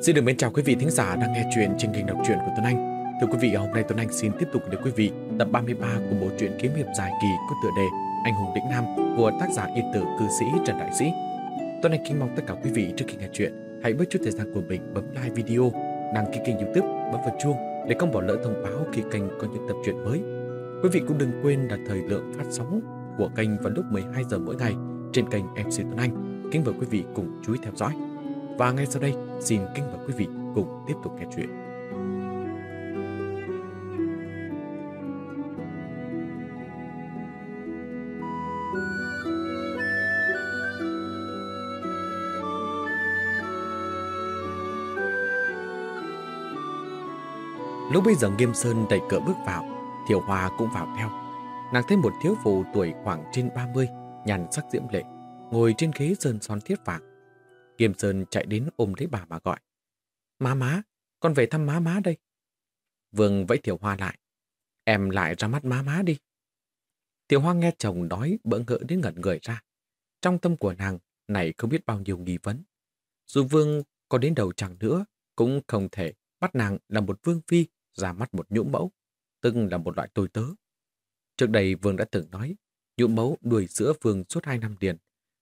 Xin được mến chào quý vị thính giả đang nghe chuyện trên kênh đọc truyện của Tuấn Anh. Thưa quý vị, hôm nay Tuấn Anh xin tiếp tục đến quý vị tập 33 của bộ truyện kiếm hiệp dài kỳ có tựa đề Anh hùng Đỉnh nam của tác giả yên tử cư sĩ Trần Đại Sĩ. Tuấn Anh kính mong tất cả quý vị trước khi nghe chuyện hãy bớt chút thời gian của mình bấm like video, đăng ký kênh youtube, bấm vào chuông để không bỏ lỡ thông báo khi kênh có những tập truyện mới. Quý vị cũng đừng quên đặt thời lượng phát sóng của kênh vào lúc 12 giờ mỗi ngày trên kênh MC Tuấn Anh. Kính mời quý vị cùng chú ý theo dõi. Và ngay sau đây, xin kính mời quý vị cùng tiếp tục nghe chuyện. Lúc bây giờ Nghiêm Sơn đẩy cửa bước vào, Thiểu Hoa cũng vào theo. Nàng thấy một thiếu phụ tuổi khoảng trên 30, nhàn sắc diễm lệ, ngồi trên ghế sơn son thiết vàng. Kim Sơn chạy đến ôm lấy bà mà gọi. Má má, con về thăm má má đây. Vương vẫy Thiểu Hoa lại. Em lại ra mắt má má đi. Tiểu Hoa nghe chồng nói bỡ ngỡ đến ngẩn người ra. Trong tâm của nàng này không biết bao nhiêu nghi vấn. Dù Vương có đến đầu chẳng nữa, cũng không thể bắt nàng là một vương phi ra mắt một nhũ mẫu, tức là một loại tôi tớ. Trước đây Vương đã từng nói, nhũ mẫu đuổi sữa Vương suốt hai năm liền.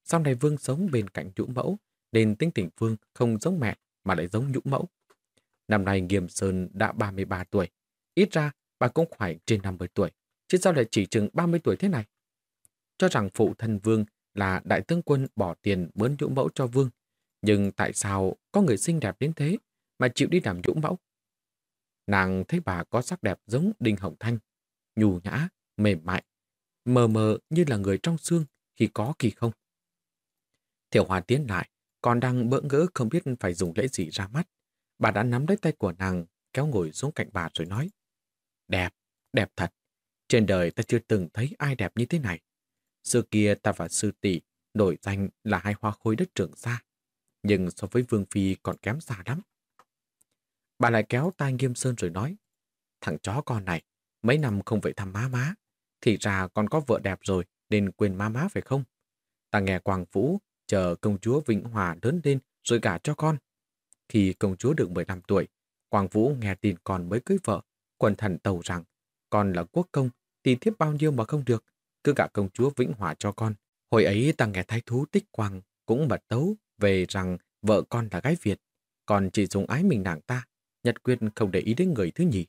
Sau này Vương sống bên cạnh nhũ mẫu, nên tính tình Vương không giống mẹ mà lại giống nhũ mẫu. Năm nay Nghiêm Sơn đã 33 tuổi, ít ra bà cũng phải trên 50 tuổi, chứ sao lại chỉ chừng 30 tuổi thế này? Cho rằng phụ thân Vương là đại tướng quân bỏ tiền mướn nhũ mẫu cho Vương, nhưng tại sao có người xinh đẹp đến thế mà chịu đi làm nhũ mẫu? Nàng thấy bà có sắc đẹp giống Đinh Hồng Thanh, nhù nhã, mềm mại, mờ mờ như là người trong xương khi có khi không. Thiểu Hòa tiến lại, còn đang bỡ ngỡ không biết phải dùng lễ gì ra mắt. Bà đã nắm lấy tay của nàng, kéo ngồi xuống cạnh bà rồi nói. Đẹp, đẹp thật. Trên đời ta chưa từng thấy ai đẹp như thế này. Xưa kia ta và sư tỷ nổi danh là hai hoa khôi đất trưởng xa. Nhưng so với Vương Phi còn kém xa lắm. Bà lại kéo tay Nghiêm Sơn rồi nói. Thằng chó con này, mấy năm không về thăm má má. Thì ra con có vợ đẹp rồi nên quên má má phải không? Ta nghe Quang Vũ chờ công chúa Vĩnh Hòa lớn lên rồi gả cho con. Khi công chúa được 15 tuổi, Quang Vũ nghe tin con mới cưới vợ, quần thần tàu rằng con là quốc công, thì thiếp bao nhiêu mà không được, cứ gả công chúa Vĩnh Hòa cho con. Hồi ấy ta nghe thái thú tích quang cũng mật tấu về rằng vợ con là gái Việt, còn chỉ dùng ái mình nàng ta, nhật quyết không để ý đến người thứ nhì.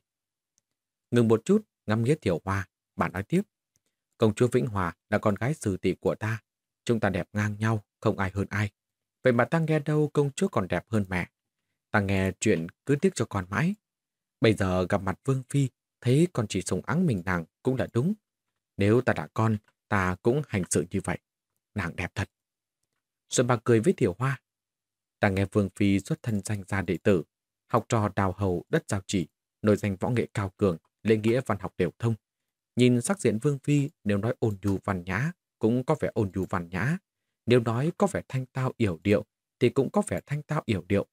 Ngừng một chút, ngắm nghĩa tiểu hoa, bà nói tiếp. Công chúa Vĩnh Hòa là con gái sư tỷ của ta, chúng ta đẹp ngang nhau, không ai hơn ai. Vậy mà ta nghe đâu công chúa còn đẹp hơn mẹ. Ta nghe chuyện cứ tiếc cho con mãi. Bây giờ gặp mặt Vương Phi, thấy con chỉ sùng áng mình nàng cũng là đúng. Nếu ta đã con, ta cũng hành sự như vậy. Nàng đẹp thật. xuân bà cười với Tiểu Hoa. Ta nghe Vương Phi xuất thân danh gia đệ tử, học trò đào hầu đất giao chỉ, nổi danh võ nghệ cao cường, lễ nghĩa văn học đều thông. Nhìn sắc diện Vương Phi nếu nói ôn nhu văn nhã, cũng có vẻ ôn nhu văn nhã. Nếu nói có vẻ thanh tao yểu điệu, thì cũng có vẻ thanh tao yểu điệu.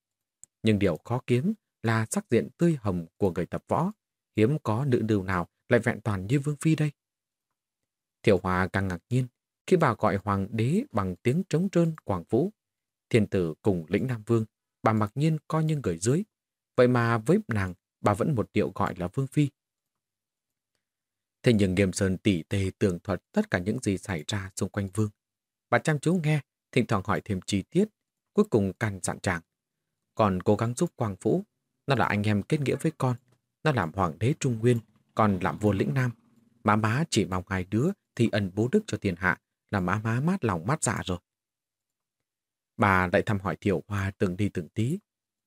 Nhưng điều khó kiếm là sắc diện tươi hồng của người tập võ. Hiếm có nữ đưu nào lại vẹn toàn như Vương Phi đây. Thiểu Hòa càng ngạc nhiên khi bà gọi hoàng đế bằng tiếng trống trơn quảng vũ. Thiên tử cùng lĩnh Nam Vương, bà mặc nhiên coi như người dưới. Vậy mà với nàng, bà vẫn một điệu gọi là Vương Phi. Thế nhưng Nghiêm Sơn tỉ tê tường thuật tất cả những gì xảy ra xung quanh Vương. Bà chăm chú nghe, thỉnh thoảng hỏi thêm chi tiết, cuối cùng căn dặn chàng. Còn cố gắng giúp Quang Vũ, nó là anh em kết nghĩa với con, nó làm hoàng đế Trung Nguyên, còn làm vua lĩnh Nam. Má má chỉ mong hai đứa thì ẩn bố đức cho thiên hạ, là má má mát lòng mát dạ rồi. Bà lại thăm hỏi Tiểu Hoa từng đi từng tí.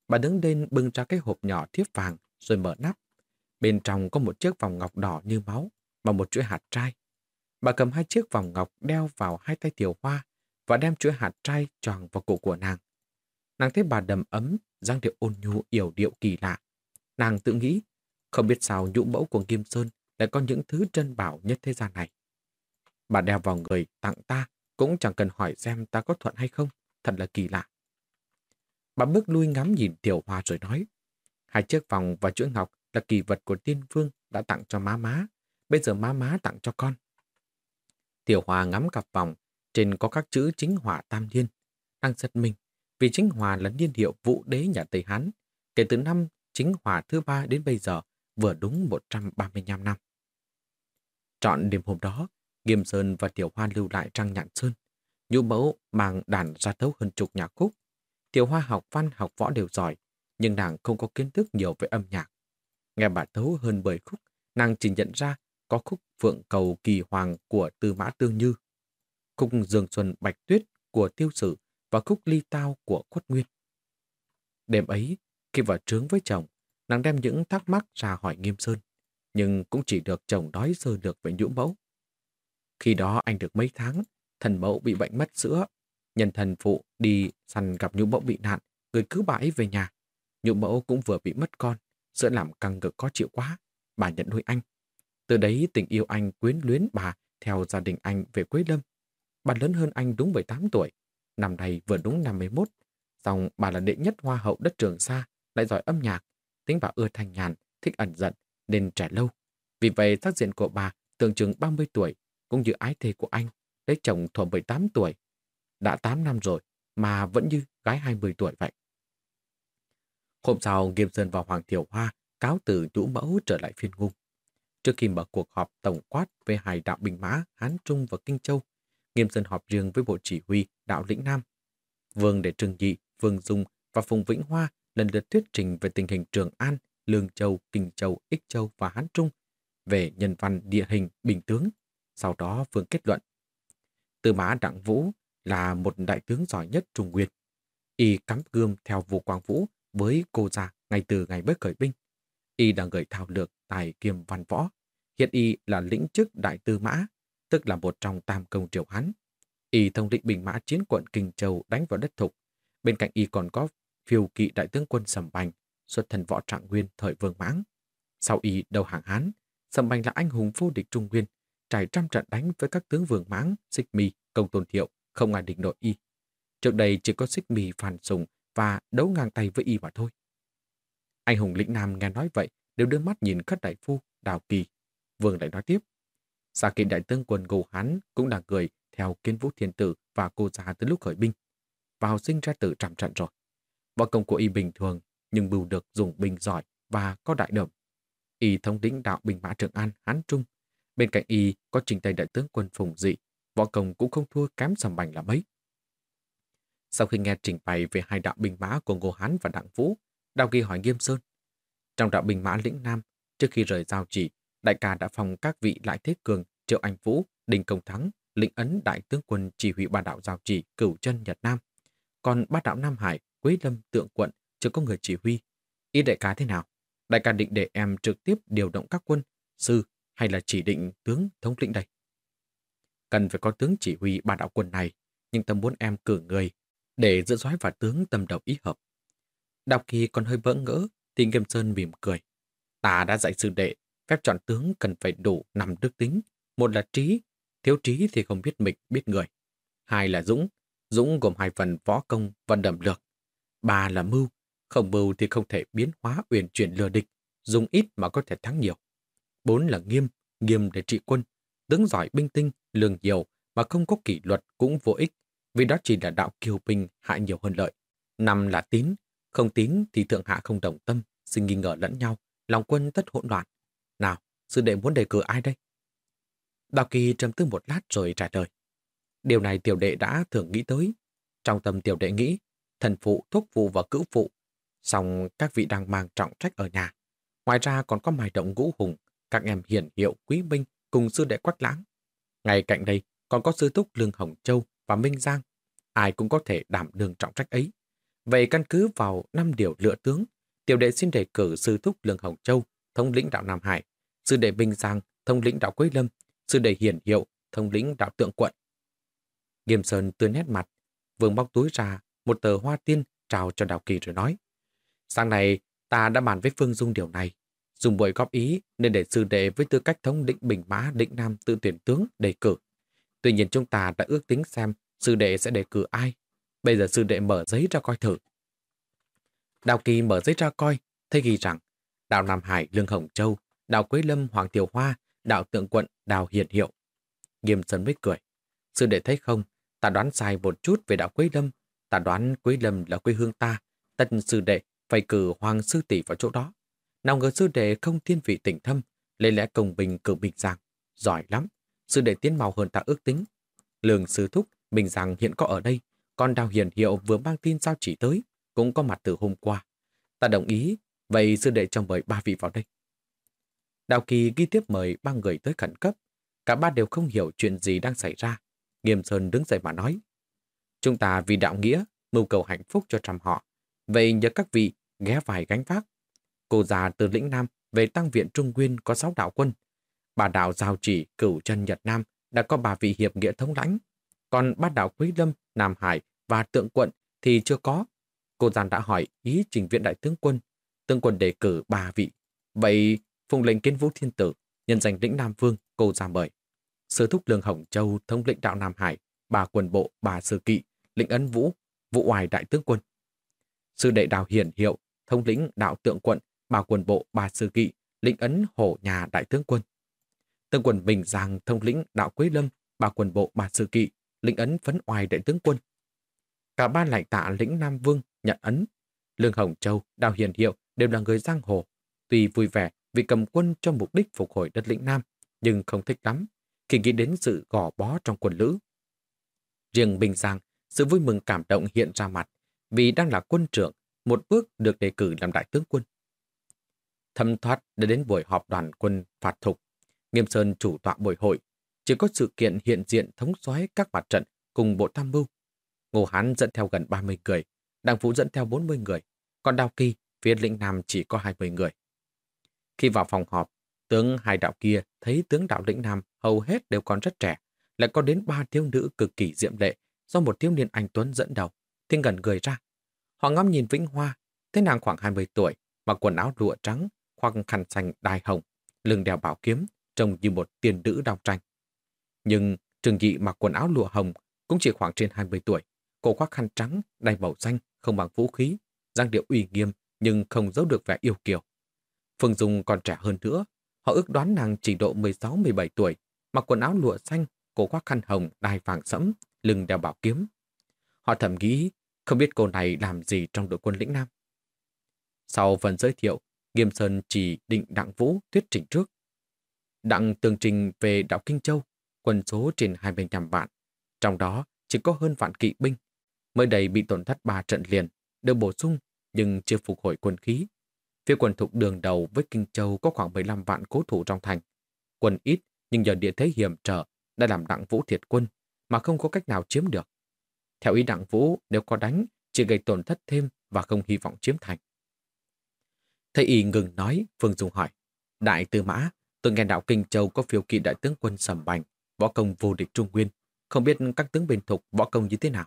Bà đứng lên bưng ra cái hộp nhỏ thiếp vàng rồi mở nắp. Bên trong có một chiếc vòng ngọc đỏ như máu và một chuỗi hạt trai. Bà cầm hai chiếc vòng ngọc đeo vào hai tay Tiểu Hoa và đem chuỗi hạt trai tròn vào cổ của nàng. Nàng thấy bà đầm ấm, giang điệu ôn nhu yểu điệu kỳ lạ. Nàng tự nghĩ, không biết sao nhũ mẫu của Kim Sơn lại có những thứ trân bảo nhất thế gian này. Bà đeo vào người tặng ta, cũng chẳng cần hỏi xem ta có thuận hay không, thật là kỳ lạ. Bà bước lui ngắm nhìn Tiểu Hoa rồi nói, hai chiếc vòng và chuỗi ngọc là kỳ vật của tiên vương đã tặng cho má má, bây giờ má má tặng cho con. Tiểu Hoa ngắm cặp vòng, trên có các chữ chính Hòa tam liên. Đang giật mình, vì chính hòa là niên hiệu vũ đế nhà Tây Hán, kể từ năm chính hòa thứ ba đến bây giờ vừa đúng 135 năm. Chọn đêm hôm đó, Nghiêm Sơn và Tiểu Hoa lưu lại trang nhạn sơn. nhu mẫu mang đàn ra thấu hơn chục nhạc khúc. Tiểu Hoa học văn học võ đều giỏi, nhưng nàng không có kiến thức nhiều về âm nhạc. Nghe bà tấu hơn 10 khúc, nàng chỉ nhận ra có khúc Phượng Cầu Kỳ Hoàng của Tư Mã Tương Như, khúc Dương Xuân Bạch Tuyết của Tiêu Sử và khúc Ly Tao của Khuất Nguyên. Đêm ấy, khi vào trướng với chồng, nàng đem những thắc mắc ra hỏi Nghiêm Sơn, nhưng cũng chỉ được chồng nói sơ được về nhũ mẫu. Khi đó anh được mấy tháng, thần mẫu bị bệnh mất sữa. Nhân thần phụ đi săn gặp nhũ mẫu bị nạn, người cứ bà ấy về nhà. Nhũ mẫu cũng vừa bị mất con, sữa làm căng ngực khó chịu quá. Bà nhận nuôi anh. Từ đấy tình yêu anh quyến luyến bà theo gia đình anh về Quế Lâm. Bà lớn hơn anh đúng 18 tuổi, năm nay vừa đúng 51. Xong bà là đệ nhất hoa hậu đất trường xa, lại giỏi âm nhạc. Tính bà ưa thanh nhàn, thích ẩn giận, nên trẻ lâu. Vì vậy sắc diện của bà tưởng chừng 30 tuổi, cũng như ái thê của anh, lấy chồng thuở 18 tuổi. Đã 8 năm rồi, mà vẫn như gái 20 tuổi vậy. Hôm sau, Nghiêm Sơn và Hoàng Thiểu Hoa cáo từ nhũ mẫu trở lại phiên ngung. Trước khi mở cuộc họp tổng quát về hải đạo Bình Mã, Hán Trung và Kinh Châu, Nghiêm Sơn họp riêng với Bộ Chỉ huy đạo lĩnh Nam. Vương để Trừng Nhị, Vương Dung và Phùng Vĩnh Hoa lần lượt thuyết trình về tình hình Trường An, Lương Châu, Kinh Châu, Ích Châu và Hán Trung, về nhân văn địa hình, bình tướng. Sau đó Vương kết luận. Tư mã Đặng Vũ là một đại tướng giỏi nhất Trung Nguyên. Y cắm gươm theo Vũ Quang Vũ với cô già ngay từ ngày mới khởi binh. Y là người thảo lược tài kiêm văn võ. Hiện Y là lĩnh chức đại tư mã, tức là một trong tam công triều Hán. Y thông định bình mã chiến quận Kinh Châu đánh vào đất thục. Bên cạnh Y còn có phiêu kỵ đại tướng quân Sầm Bành, xuất thần võ trạng nguyên thời vương mãng. Sau Y đầu hàng Hán, Sầm Bành là anh hùng vô địch Trung Nguyên, trải trăm trận đánh với các tướng vương mãng, xích mi, công tôn thiệu, không ai địch nội Y. Trước đây chỉ có xích mi phản sùng và đấu ngang tay với Y mà thôi. Anh hùng lĩnh Nam nghe nói vậy, đều đưa mắt nhìn khất đại phu, đào kỳ. Vương lại nói tiếp. Xa kỵ đại tướng quân Ngô Hán cũng là người theo kiến vũ thiên tử và cô già từ lúc khởi binh. Vào sinh ra tử trăm trận rồi. Võ công của y bình thường, nhưng bưu được dùng binh giỏi và có đại động. Y thống lĩnh đạo binh mã Trường An, Hán Trung. Bên cạnh y có trình tay đại tướng quân Phùng Dị, võ công cũng không thua kém sầm bành là mấy. Sau khi nghe trình bày về hai đạo binh mã của Ngô Hán và Đặng Vũ, Đào Kỳ hỏi Nghiêm Sơn. Trong đạo binh mã lĩnh Nam, trước khi rời giao chỉ, đại ca đã phòng các vị Lại Thế Cường, Triệu Anh Vũ, Đinh Công Thắng, lĩnh ấn đại tướng quân chỉ huy ba đạo giao chỉ cửu chân Nhật Nam. Còn ba đạo Nam Hải, Quế Lâm, Tượng Quận chưa có người chỉ huy. Ý đại ca thế nào? Đại ca định để em trực tiếp điều động các quân, sư hay là chỉ định tướng thống lĩnh đây? Cần phải có tướng chỉ huy ba đạo quân này, nhưng tâm muốn em cử người để giữ dõi và tướng tâm đầu ý hợp. Đào Kỳ còn hơi bỡ ngỡ, thì Nghiêm Sơn mỉm cười. Ta đã dạy sư đệ, phép chọn tướng cần phải đủ năm đức tính. Một là trí, thiếu trí thì không biết mình, biết người. Hai là dũng, dũng gồm hai phần võ công và đẩm lược. Ba là mưu, không mưu thì không thể biến hóa uyển chuyển lừa địch, dùng ít mà có thể thắng nhiều. Bốn là nghiêm, nghiêm để trị quân, tướng giỏi binh tinh, lường nhiều mà không có kỷ luật cũng vô ích, vì đó chỉ là đạo kiêu binh hại nhiều hơn lợi. Năm là tín, không tín thì thượng hạ không đồng tâm, sinh nghi ngờ lẫn nhau, lòng quân tất hỗn loạn. Nào, sư đệ muốn đề cử ai đây? Đào Kỳ trầm tư một lát rồi trả lời. Điều này tiểu đệ đã thường nghĩ tới. Trong tâm tiểu đệ nghĩ, thần phụ, thúc phụ và cữu phụ. Xong các vị đang mang trọng trách ở nhà. Ngoài ra còn có mài động ngũ hùng, các em hiển hiệu quý minh cùng sư đệ quách lãng. Ngay cạnh đây còn có sư thúc Lương Hồng Châu và Minh Giang. Ai cũng có thể đảm đương trọng trách ấy. Vậy căn cứ vào năm điều lựa tướng, tiểu đệ xin đề cử sư thúc Lương Hồng Châu, thông lĩnh đạo Nam Hải, sư đệ Minh Giang, thông lĩnh đạo Quế Lâm, sư đệ Hiển Hiệu, thông lĩnh đạo Tượng Quận. Nghiêm Sơn tươi nét mặt, vương bóc túi ra một tờ hoa tiên trao cho Đào Kỳ rồi nói. Sáng nay, ta đã bàn với Phương Dung điều này. Dùng buổi góp ý nên để sư đệ với tư cách thống định Bình Mã định Nam tự tuyển tướng đề cử. Tuy nhiên chúng ta đã ước tính xem sư đệ sẽ đề cử ai Bây giờ sư đệ mở giấy ra coi thử. Đào Kỳ mở giấy ra coi, thấy ghi rằng Đào Nam Hải, Lương Hồng Châu, Đào Quế Lâm, Hoàng Tiểu Hoa, Đào Tượng Quận, Đào Hiện Hiệu. Nghiêm Sơn mới cười. Sư đệ thấy không, ta đoán sai một chút về Đào Quế Lâm, Ta đoán Quế Lâm là quê hương ta, tân sư đệ phải cử hoàng sư tỷ vào chỗ đó. Nào ngờ sư đệ không thiên vị tỉnh thâm, lấy lẽ công bình cử Bình Giang. Giỏi lắm, sư đệ tiến màu hơn ta ước tính. Lường sư thúc, Bình Giang hiện có ở đây, còn Đào Hiền Hiệu vừa mang tin giao chỉ tới, cũng có mặt từ hôm qua. Ta đồng ý, vậy sư đệ cho mời ba vị vào đây. Đào Kỳ ghi tiếp mời ba người tới khẩn cấp. Cả ba đều không hiểu chuyện gì đang xảy ra. Nghiêm Sơn đứng dậy mà nói. Chúng ta vì đạo nghĩa, mưu cầu hạnh phúc cho trăm họ. Vậy nhờ các vị ghé vài gánh vác. Cô già từ lĩnh Nam về tăng viện Trung Nguyên có sáu đạo quân. Bà đạo Giao Chỉ, Cửu Trần Nhật Nam đã có bà vị hiệp nghĩa thống lãnh. Còn ba đạo Quý Lâm, Nam Hải và Tượng Quận thì chưa có. Cô giàn đã hỏi ý trình viện đại tướng quân. Tướng quân đề cử ba vị. Vậy phùng lệnh kiến vũ thiên tử, nhân danh lĩnh Nam Vương, cô ra mời. Sư thúc lương Hồng Châu, thống lĩnh đạo Nam Hải, bà quần bộ, bà sư kỵ, lĩnh ấn vũ, vũ oài đại tướng quân. Sư đệ đào hiển hiệu, thống lĩnh đạo tượng quận, bà quần bộ, bà sư kỵ, lĩnh ấn hổ nhà đại tướng quân. Tướng quân Bình Giang, thông lĩnh đạo Quế Lâm, bà quần bộ, bà sư kỵ, lĩnh ấn phấn oai đại tướng quân. Cả ba lại tạ lĩnh Nam Vương nhận ấn. Lương Hồng Châu, Đào Hiền Hiệu đều là người giang hồ. Tuy vui vẻ vì cầm quân cho mục đích phục hồi đất lĩnh Nam, nhưng không thích lắm khi nghĩ đến sự gò bó trong quân lữ. Riêng Bình Giang, sự vui mừng cảm động hiện ra mặt vì đang là quân trưởng, một bước được đề cử làm đại tướng quân. Thâm thoát đã đến buổi họp đoàn quân phạt thục. Nghiêm Sơn chủ tọa buổi hội, chỉ có sự kiện hiện diện thống soái các mặt trận cùng bộ tham mưu. Ngô Hán dẫn theo gần 30 người, đang Vũ dẫn theo 40 người, còn Đào Kỳ, phía lĩnh Nam chỉ có 20 người. Khi vào phòng họp, tướng hai đạo kia thấy tướng đạo lĩnh Nam hầu hết đều còn rất trẻ, lại có đến ba thiếu nữ cực kỳ diệm lệ do một thiếu niên anh Tuấn dẫn đầu, thì gần người ra. Họ ngắm nhìn Vĩnh Hoa, thấy nàng khoảng 20 tuổi, mặc quần áo lụa trắng, khoác khăn xanh đai hồng, lưng đeo bảo kiếm, trông như một tiền nữ đào tranh. Nhưng trường Dị mặc quần áo lụa hồng cũng chỉ khoảng trên 20 tuổi, cổ khoác khăn trắng, đai màu xanh, không bằng vũ khí, giang điệu uy nghiêm nhưng không giấu được vẻ yêu kiều. Phương Dung còn trẻ hơn nữa, họ ước đoán nàng chỉ độ 16-17 tuổi, mặc quần áo lụa xanh, cổ khoác khăn hồng, đai vàng sẫm, lưng đeo bảo kiếm. Họ thầm nghĩ, không biết cô này làm gì trong đội quân lĩnh Nam. Sau phần giới thiệu, Nghiêm Sơn chỉ định Đặng Vũ thuyết trình trước. Đặng tường trình về đảo Kinh Châu, quân số trên 25 vạn. Trong đó chỉ có hơn vạn kỵ binh. Mới đây bị tổn thất ba trận liền, được bổ sung nhưng chưa phục hồi quân khí. Phía quân thục đường đầu với Kinh Châu có khoảng 15 vạn cố thủ trong thành. Quân ít nhưng nhờ địa thế hiểm trở đã làm Đặng Vũ thiệt quân mà không có cách nào chiếm được. Theo ý Đặng Vũ, nếu có đánh, chỉ gây tổn thất thêm và không hy vọng chiếm thành. Thầy y ngừng nói, Phương Dung hỏi. Đại tư mã, tôi nghe đạo Kinh Châu có phiêu kỵ đại tướng quân Sầm Bành, võ công vô địch Trung Nguyên. Không biết các tướng bên thục võ công như thế nào.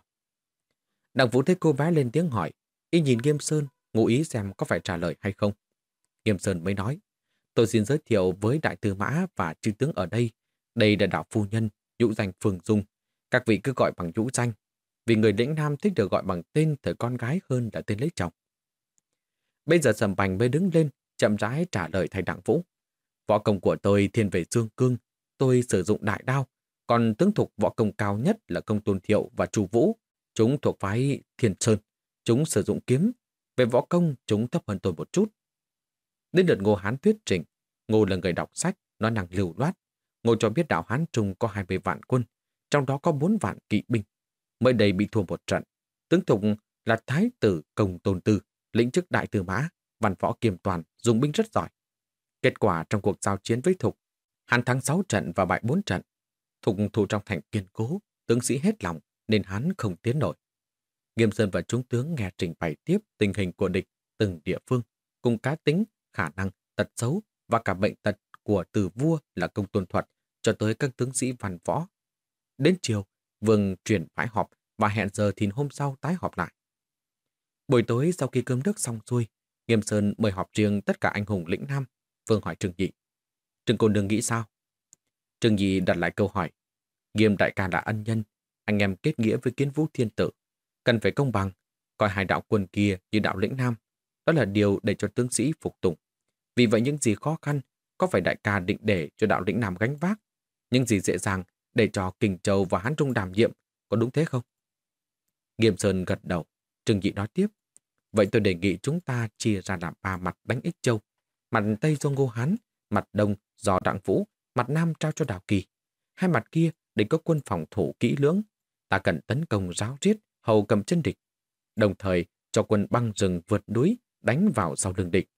Đặng Vũ thấy cô bé lên tiếng hỏi, y nhìn Nghiêm Sơn, ngụ ý xem có phải trả lời hay không. Nghiêm Sơn mới nói, tôi xin giới thiệu với đại tư mã và chư tướng ở đây. Đây là đạo phu nhân, nhũ danh Phương Dung. Các vị cứ gọi bằng nhũ danh, vì người lĩnh Nam thích được gọi bằng tên thời con gái hơn là tên lấy chồng. Bây giờ Sầm Bành mới đứng lên, chậm rãi trả lời thầy Đặng Vũ. Võ công của tôi thiên về dương cương, tôi sử dụng đại đao, còn tướng thuộc võ công cao nhất là công tôn thiệu và trù vũ. Chúng thuộc phái thiên sơn, chúng sử dụng kiếm. Về võ công, chúng thấp hơn tôi một chút. Đến lượt Ngô Hán thuyết trình, Ngô là người đọc sách, nói năng lưu loát. Ngô cho biết đạo Hán Trung có 20 vạn quân, trong đó có 4 vạn kỵ binh. Mới đây bị thua một trận. Tướng Thục là Thái tử Công Tôn Tư, lĩnh chức đại tư mã, văn võ kiềm toàn, dùng binh rất giỏi. Kết quả trong cuộc giao chiến với Thục, hắn thắng 6 trận và bại 4 trận. Thục thủ trong thành kiên cố, tướng sĩ hết lòng nên hắn không tiến nổi. Nghiêm Sơn và chúng tướng nghe trình bày tiếp tình hình của địch từng địa phương, cùng cá tính, khả năng, tật xấu và cả bệnh tật của từ vua là công tôn thuật cho tới các tướng sĩ văn võ. Đến chiều, Vương chuyển bãi họp và hẹn giờ thìn hôm sau tái họp lại. Buổi tối sau khi cơm nước xong xuôi, Nghiêm Sơn mời họp riêng tất cả anh hùng lĩnh Nam. Vương hỏi Trương Nhị. Trương Côn nương nghĩ sao? Trương Nhị đặt lại câu hỏi. Nghiêm đại ca là ân nhân, anh em kết nghĩa với kiến vũ thiên tử. Cần phải công bằng, coi hai đạo quân kia như đạo lĩnh Nam. Đó là điều để cho tướng sĩ phục tùng. Vì vậy những gì khó khăn, có phải đại ca định để cho đạo lĩnh Nam gánh vác? Những gì dễ dàng để cho Kình Châu và Hán Trung đảm nhiệm, có đúng thế không? Nghiêm Sơn gật đầu. Trừng Dị nói tiếp. Vậy tôi đề nghị chúng ta chia ra làm ba mặt đánh ích châu. Mặt Tây do Ngô Hán, mặt Đông do Đặng Vũ, mặt Nam trao cho Đào Kỳ. Hai mặt kia để có quân phòng thủ kỹ lưỡng. Ta cần tấn công ráo riết, hầu cầm chân địch. Đồng thời cho quân băng rừng vượt núi, đánh vào sau lưng địch.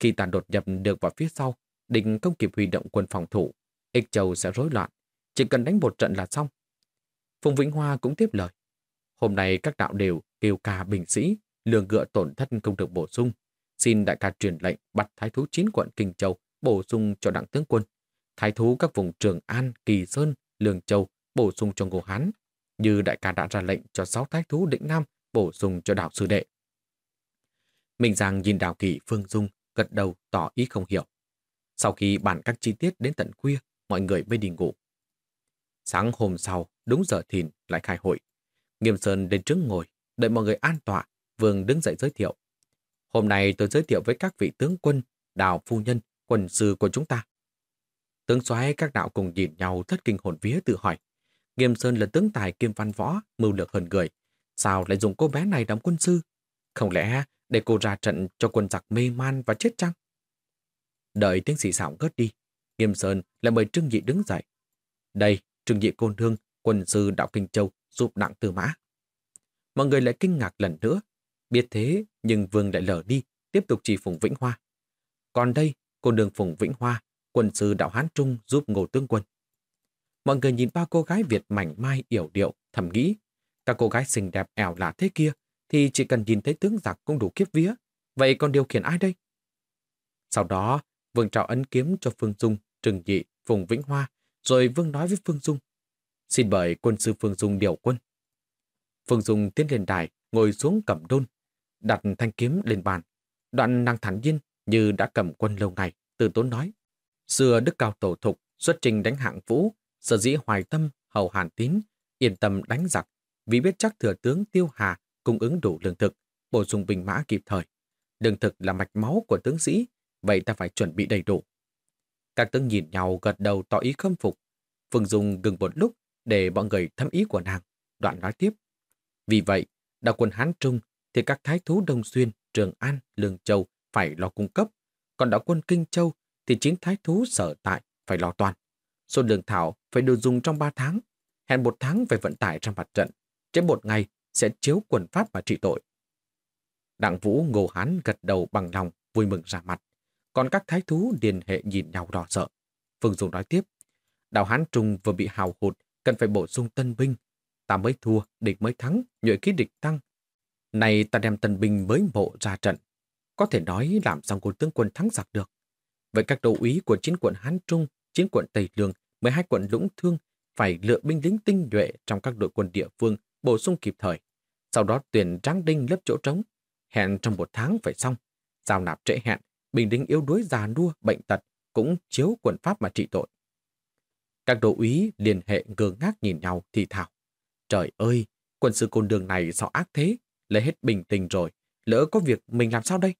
Khi ta đột nhập được vào phía sau, địch không kịp huy động quân phòng thủ, ích châu sẽ rối loạn. Chỉ cần đánh một trận là xong. Phùng Vĩnh Hoa cũng tiếp lời. Hôm nay các đạo đều kêu ca bình sĩ, lường ngựa tổn thất không được bổ sung. Xin đại ca truyền lệnh bắt thái thú chín quận Kinh Châu bổ sung cho đảng tướng quân. Thái thú các vùng Trường An, Kỳ Sơn, Lương Châu bổ sung cho Ngô Hán. Như đại ca đã ra lệnh cho sáu thái thú định Nam bổ sung cho đảo sư đệ. Minh Giang nhìn đào kỳ Phương Dung gật đầu tỏ ý không hiểu. Sau khi bàn các chi tiết đến tận khuya, mọi người mới đi ngủ. Sáng hôm sau, đúng giờ thìn lại khai hội. Nghiêm Sơn đến trước ngồi, đợi mọi người an tọa, Vương đứng dậy giới thiệu. Hôm nay tôi giới thiệu với các vị tướng quân, đào phu nhân, quân sư của chúng ta. Tướng soái các đạo cùng nhìn nhau thất kinh hồn vía tự hỏi. Nghiêm Sơn là tướng tài kiêm văn võ, mưu lược hơn người. Sao lại dùng cô bé này đóng quân sư? Không lẽ để cô ra trận cho quân giặc mê man và chết chăng? Đợi tiếng xì xảo gớt đi, Nghiêm Sơn lại mời Trương Dị đứng dậy. Đây, Trương Dị Côn Hương, quân sư đạo Kinh Châu giúp đặng tư mã. Mọi người lại kinh ngạc lần nữa. Biết thế, nhưng Vương lại lờ đi, tiếp tục chỉ Phùng Vĩnh Hoa. Còn đây, cô đường Phùng Vĩnh Hoa, quân sư đạo Hán Trung giúp ngô tướng quân. Mọi người nhìn ba cô gái Việt mảnh mai yểu điệu, thầm nghĩ. Các cô gái xinh đẹp ẻo lạ thế kia, thì chỉ cần nhìn thấy tướng giặc cũng đủ kiếp vía. Vậy còn điều khiển ai đây? Sau đó, Vương trào ấn kiếm cho Phương Dung, Trừng Dị, Phùng Vĩnh Hoa, rồi Vương nói với Phương Dung. Xin bởi quân sư Phương Dung điều quân. Phương Dung tiến lên đài, ngồi xuống cầm đôn, đặt thanh kiếm lên bàn. Đoạn năng thản nhiên như đã cầm quân lâu ngày, từ tốn nói. Xưa Đức Cao Tổ Thục xuất trình đánh hạng vũ, sở dĩ hoài tâm, hầu hàn tín, yên tâm đánh giặc, vì biết chắc thừa tướng Tiêu Hà cung ứng đủ lương thực, bổ sung binh mã kịp thời. Lương thực là mạch máu của tướng sĩ, vậy ta phải chuẩn bị đầy đủ. Các tướng nhìn nhau gật đầu tỏ ý khâm phục. Phương Dung ngừng một lúc để bọn người thâm ý của nàng, đoạn nói tiếp. Vì vậy, đạo quân Hán Trung thì các thái thú Đông Xuyên, Trường An, Lương Châu phải lo cung cấp, còn đạo quân Kinh Châu thì chính thái thú sở tại phải lo toàn. Số lương thảo phải được dùng trong 3 tháng, hẹn một tháng về vận tải trong mặt trận, trên một ngày sẽ chiếu quần pháp và trị tội. Đặng Vũ Ngô Hán gật đầu bằng lòng, vui mừng ra mặt. Còn các thái thú điền hệ nhìn nhau đỏ sợ. Phương Dung nói tiếp, đạo Hán Trung vừa bị hào hụt, cần phải bổ sung tân binh. Ta mới thua, địch mới thắng, nhuệ khí địch tăng. Này ta đem tân binh mới mộ ra trận. Có thể nói làm xong cuộc tướng quân thắng giặc được. Vậy các đầu úy của chiến quận Hán Trung, chiến quận Tây Lương, 12 quận Lũng Thương phải lựa binh lính tinh nhuệ trong các đội quân địa phương bổ sung kịp thời. Sau đó tuyển tráng đinh lấp chỗ trống. Hẹn trong một tháng phải xong. Giao nạp trễ hẹn, bình đinh yếu đuối già nua, bệnh tật cũng chiếu quần pháp mà trị tội. Các đội úy liên hệ ngơ ngác nhìn nhau thì thảo. Trời ơi, quân sư côn đường này sao ác thế? Lấy hết bình tình rồi, lỡ có việc mình làm sao đây?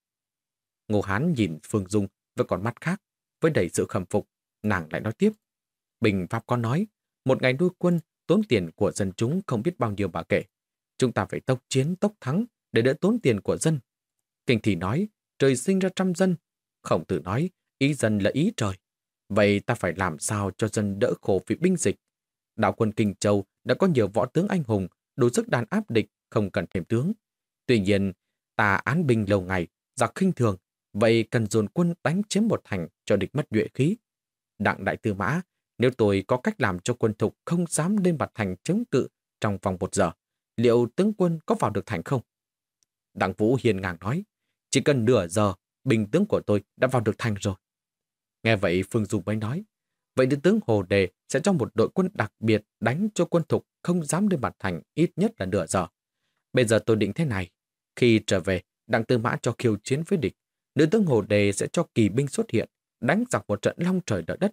Ngô Hán nhìn Phương Dung với con mắt khác, với đầy sự khâm phục, nàng lại nói tiếp. Bình Pháp có nói, một ngày nuôi quân, tốn tiền của dân chúng không biết bao nhiêu bà kể. Chúng ta phải tốc chiến tốc thắng để đỡ tốn tiền của dân. Kinh thì nói, trời sinh ra trăm dân. Khổng tử nói, ý dân là ý trời. Vậy ta phải làm sao cho dân đỡ khổ vì binh dịch? Đạo quân Kinh Châu đã có nhiều võ tướng anh hùng, đủ sức đàn áp địch, không cần thêm tướng. Tuy nhiên, ta án binh lâu ngày, giặc khinh thường, vậy cần dồn quân đánh chiếm một thành cho địch mất nhuệ khí. Đặng đại tư mã, nếu tôi có cách làm cho quân thục không dám lên mặt thành chống cự trong vòng một giờ, liệu tướng quân có vào được thành không? Đặng Vũ hiền ngang nói, chỉ cần nửa giờ, bình tướng của tôi đã vào được thành rồi. Nghe vậy Phương Dung mới nói, vậy thì tướng Hồ Đề sẽ cho một đội quân đặc biệt đánh cho quân thục không dám lên mặt thành ít nhất là nửa giờ. Bây giờ tôi định thế này, khi trở về, Đặng Tư Mã cho khiêu chiến với địch, nữ tướng Hồ Đề sẽ cho kỳ binh xuất hiện, đánh giặc một trận long trời đỡ đất.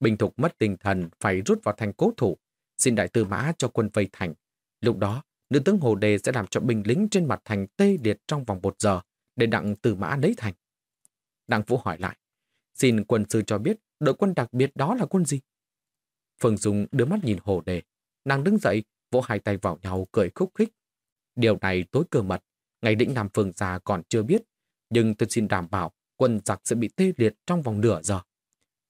Bình thục mất tinh thần phải rút vào thành cố thủ, xin đại tư mã cho quân vây thành. Lúc đó, nữ tướng Hồ Đề sẽ làm cho binh lính trên mặt thành tê liệt trong vòng một giờ để đặng tư mã lấy thành. Đặng Vũ hỏi lại, xin quân sư cho biết đội quân đặc biệt đó là quân gì? Phương Dung đưa mắt nhìn Hồ Đề, nàng đứng dậy, vỗ hai tay vào nhau cười khúc khích. Điều này tối cơ mật, ngày định Nam Phương già còn chưa biết, nhưng tôi xin đảm bảo quân giặc sẽ bị tê liệt trong vòng nửa giờ.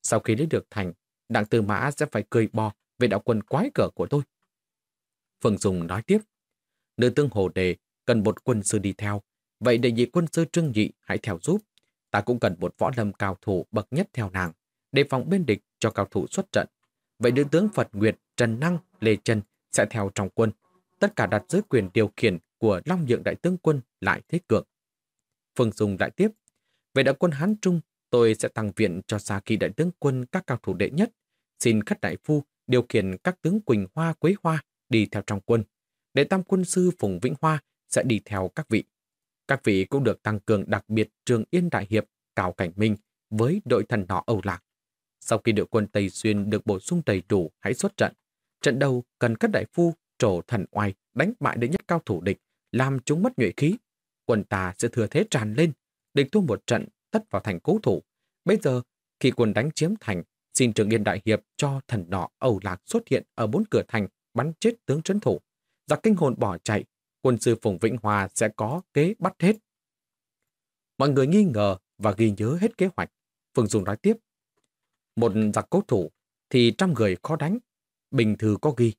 Sau khi lấy được thành, đặng tư mã sẽ phải cười bò về đạo quân quái cờ của tôi. Phương Dung nói tiếp, nữ tương Hồ Đề cần một quân sư đi theo, vậy đề nghị quân sư Trương Nhị hãy theo giúp. Ta cũng cần một võ lâm cao thủ bậc nhất theo nàng, đề phòng bên địch cho cao thủ xuất trận. Vậy nữ tướng Phật Nguyệt, Trần Năng, Lê Trân sẽ theo trong quân, tất cả đặt dưới quyền điều khiển của Long Nhượng Đại Tướng Quân lại thế cường. Phương Dung lại tiếp, về đạo quân Hán Trung, tôi sẽ tăng viện cho xa Kỳ Đại Tướng Quân các cao thủ đệ nhất, xin khất đại phu điều khiển các tướng Quỳnh Hoa, Quế Hoa đi theo trong quân. đệ tam quân sư Phùng Vĩnh Hoa sẽ đi theo các vị. Các vị cũng được tăng cường đặc biệt Trường Yên Đại Hiệp, Cao Cảnh Minh với đội thần nọ Âu Lạc. Sau khi đội quân Tây Xuyên được bổ sung đầy đủ hãy xuất trận. Trận đầu cần các đại phu trổ thần oai đánh bại đệ nhất cao thủ địch, làm chúng mất nhuệ khí. Quân ta sẽ thừa thế tràn lên, địch thua một trận tất vào thành cố thủ. Bây giờ, khi quân đánh chiếm thành, xin Trường Yên Đại Hiệp cho thần đỏ Âu Lạc xuất hiện ở bốn cửa thành bắn chết tướng trấn thủ. Giặc kinh hồn bỏ chạy, quân sư Phùng Vĩnh Hòa sẽ có kế bắt hết. Mọi người nghi ngờ và ghi nhớ hết kế hoạch. Phương Dung nói tiếp. Một giặc cố thủ thì trăm người khó đánh. Bình thư có ghi,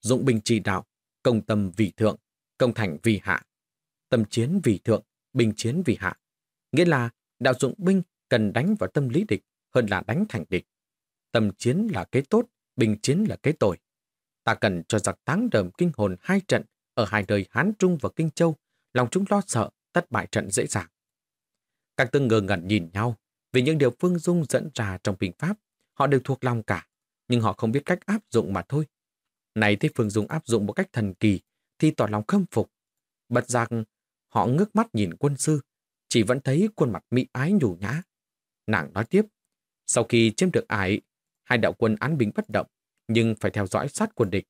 dụng binh chỉ đạo, công tâm vì thượng, công thành vì hạ. Tâm chiến vì thượng, binh chiến vì hạ. Nghĩa là đạo dụng binh cần đánh vào tâm lý địch hơn là đánh thành địch. Tâm chiến là kế tốt, binh chiến là kế tồi. Ta cần cho giặc táng đờm kinh hồn hai trận ở hai nơi Hán Trung và Kinh Châu, lòng chúng lo sợ, tất bại trận dễ dàng. Các tướng ngờ ngẩn nhìn nhau, vì những điều Phương Dung dẫn ra trong bình pháp, họ đều thuộc lòng cả, nhưng họ không biết cách áp dụng mà thôi. Này thấy Phương Dung áp dụng một cách thần kỳ, thì tỏ lòng khâm phục. Bật rằng họ ngước mắt nhìn quân sư, chỉ vẫn thấy khuôn mặt mỹ ái nhủ nhã. Nàng nói tiếp, sau khi chiếm được ải, hai đạo quân án binh bất động, nhưng phải theo dõi sát quân địch.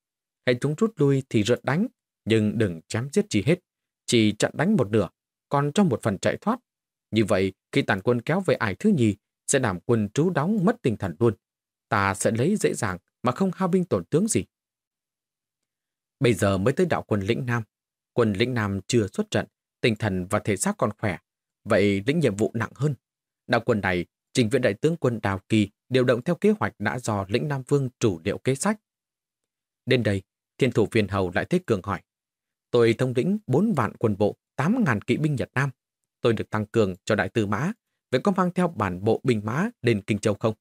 Hệ chúng rút lui thì rượt đánh, nhưng đừng chém giết chi hết, chỉ chặn đánh một nửa, còn trong một phần chạy thoát. Như vậy, khi tàn quân kéo về ải thứ nhì, sẽ làm quân trú đóng mất tinh thần luôn. Ta sẽ lấy dễ dàng mà không hao binh tổn tướng gì. Bây giờ mới tới đạo quân lĩnh Nam. Quân lĩnh Nam chưa xuất trận, tinh thần và thể xác còn khỏe. Vậy lĩnh nhiệm vụ nặng hơn. Đạo quân này, trình viện đại tướng quân Đào Kỳ điều động theo kế hoạch đã do lĩnh Nam Vương chủ liệu kế sách. Đến đây, thiên thủ viên hầu lại thích cường hỏi. Tôi thông lĩnh 4 vạn quân bộ, 8.000 kỵ binh Nhật Nam. Tôi được tăng cường cho đại tư mã. Vậy có mang theo bản bộ binh mã lên Kinh Châu không?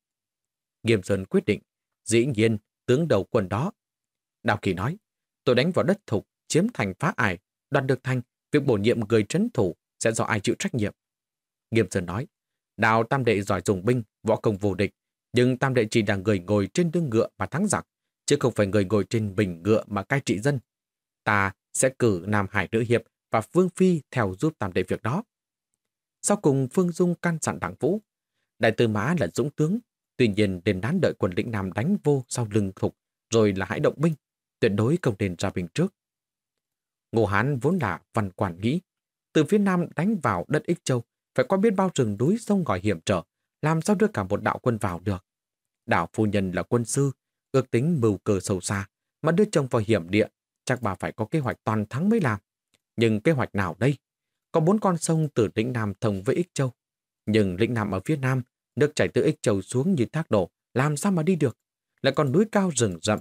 Nghiêm Sơn quyết định. Dĩ nhiên, tướng đầu quân đó. Đào Kỳ nói, tôi đánh vào đất thục, chiếm thành phá ải, đoạt được thành, việc bổ nhiệm người trấn thủ sẽ do ai chịu trách nhiệm. Nghiêm Sơn nói, Đào Tam Đệ giỏi dùng binh, võ công vô địch, nhưng Tam Đệ chỉ là người ngồi trên lưng ngựa mà thắng giặc, chứ không phải người ngồi trên bình ngựa mà cai trị dân. Ta sẽ cử Nam Hải Nữ Hiệp và Phương Phi theo giúp Tam Đệ việc đó. Sau cùng Phương Dung can dặn Đảng Vũ. Đại tư mã là dũng tướng, tuy nhiên nên đán đợi quân lĩnh Nam đánh vô sau lưng thục, rồi là hãy động binh, tuyệt đối không nên ra bình trước. Ngô Hán vốn là văn quản nghĩ, từ phía Nam đánh vào đất Ích Châu, phải qua biết bao rừng núi sông ngòi hiểm trở, làm sao đưa cả một đạo quân vào được. Đạo phu nhân là quân sư, ước tính mưu cơ sâu xa, mà đưa chồng vào hiểm địa, chắc bà phải có kế hoạch toàn thắng mới làm. Nhưng kế hoạch nào đây? Có bốn con sông từ lĩnh Nam thông với Ích Châu. Nhưng lĩnh Nam ở phía Nam, nước chảy từ Ích Châu xuống như thác đổ, làm sao mà đi được? Lại còn núi cao rừng rậm,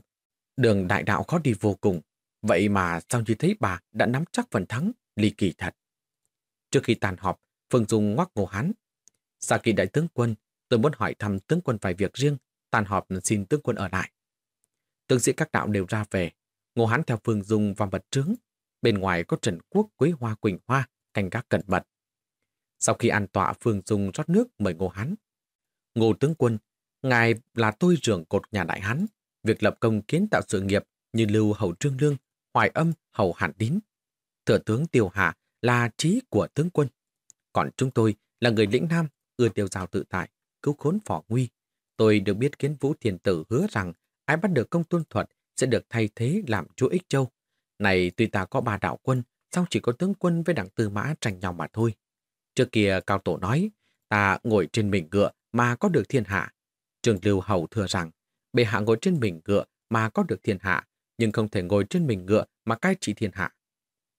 đường đại đạo khó đi vô cùng. Vậy mà sao như thấy bà đã nắm chắc phần thắng, ly kỳ thật. Trước khi tàn họp, Phương Dung ngoắc ngô hán. Sa kỳ đại tướng quân, tôi muốn hỏi thăm tướng quân vài việc riêng, tàn họp xin tướng quân ở lại. Tướng sĩ các đạo đều ra về, Ngô Hán theo Phương Dung vào mật trướng. Bên ngoài có Trần Quốc Quế Hoa Quỳnh Hoa, canh gác cẩn mật. Sau khi an tọa Phương Dung rót nước mời Ngô Hán. Ngô tướng quân, ngài là tôi trưởng cột nhà Đại Hán, việc lập công kiến tạo sự nghiệp như Lưu Hậu Trương Lương, Hoài Âm, Hậu Hạn Đín. Thừa tướng Tiêu hà là trí của tướng quân. Còn chúng tôi là người lĩnh Nam, ưa tiêu giao tự tại, cứu khốn phỏ nguy. Tôi được biết kiến vũ thiền tử hứa rằng ai bắt được công tuân thuật sẽ được thay thế làm chúa Ích Châu. Này tuy ta có ba đạo quân, song chỉ có tướng quân với đảng tư mã tranh nhau mà thôi. Trước kia Cao Tổ nói, ta ngồi trên mình ngựa mà có được thiên hạ. Trường Lưu Hầu thừa rằng, bệ hạ ngồi trên mình ngựa mà có được thiên hạ, nhưng không thể ngồi trên mình ngựa mà cai trị thiên hạ.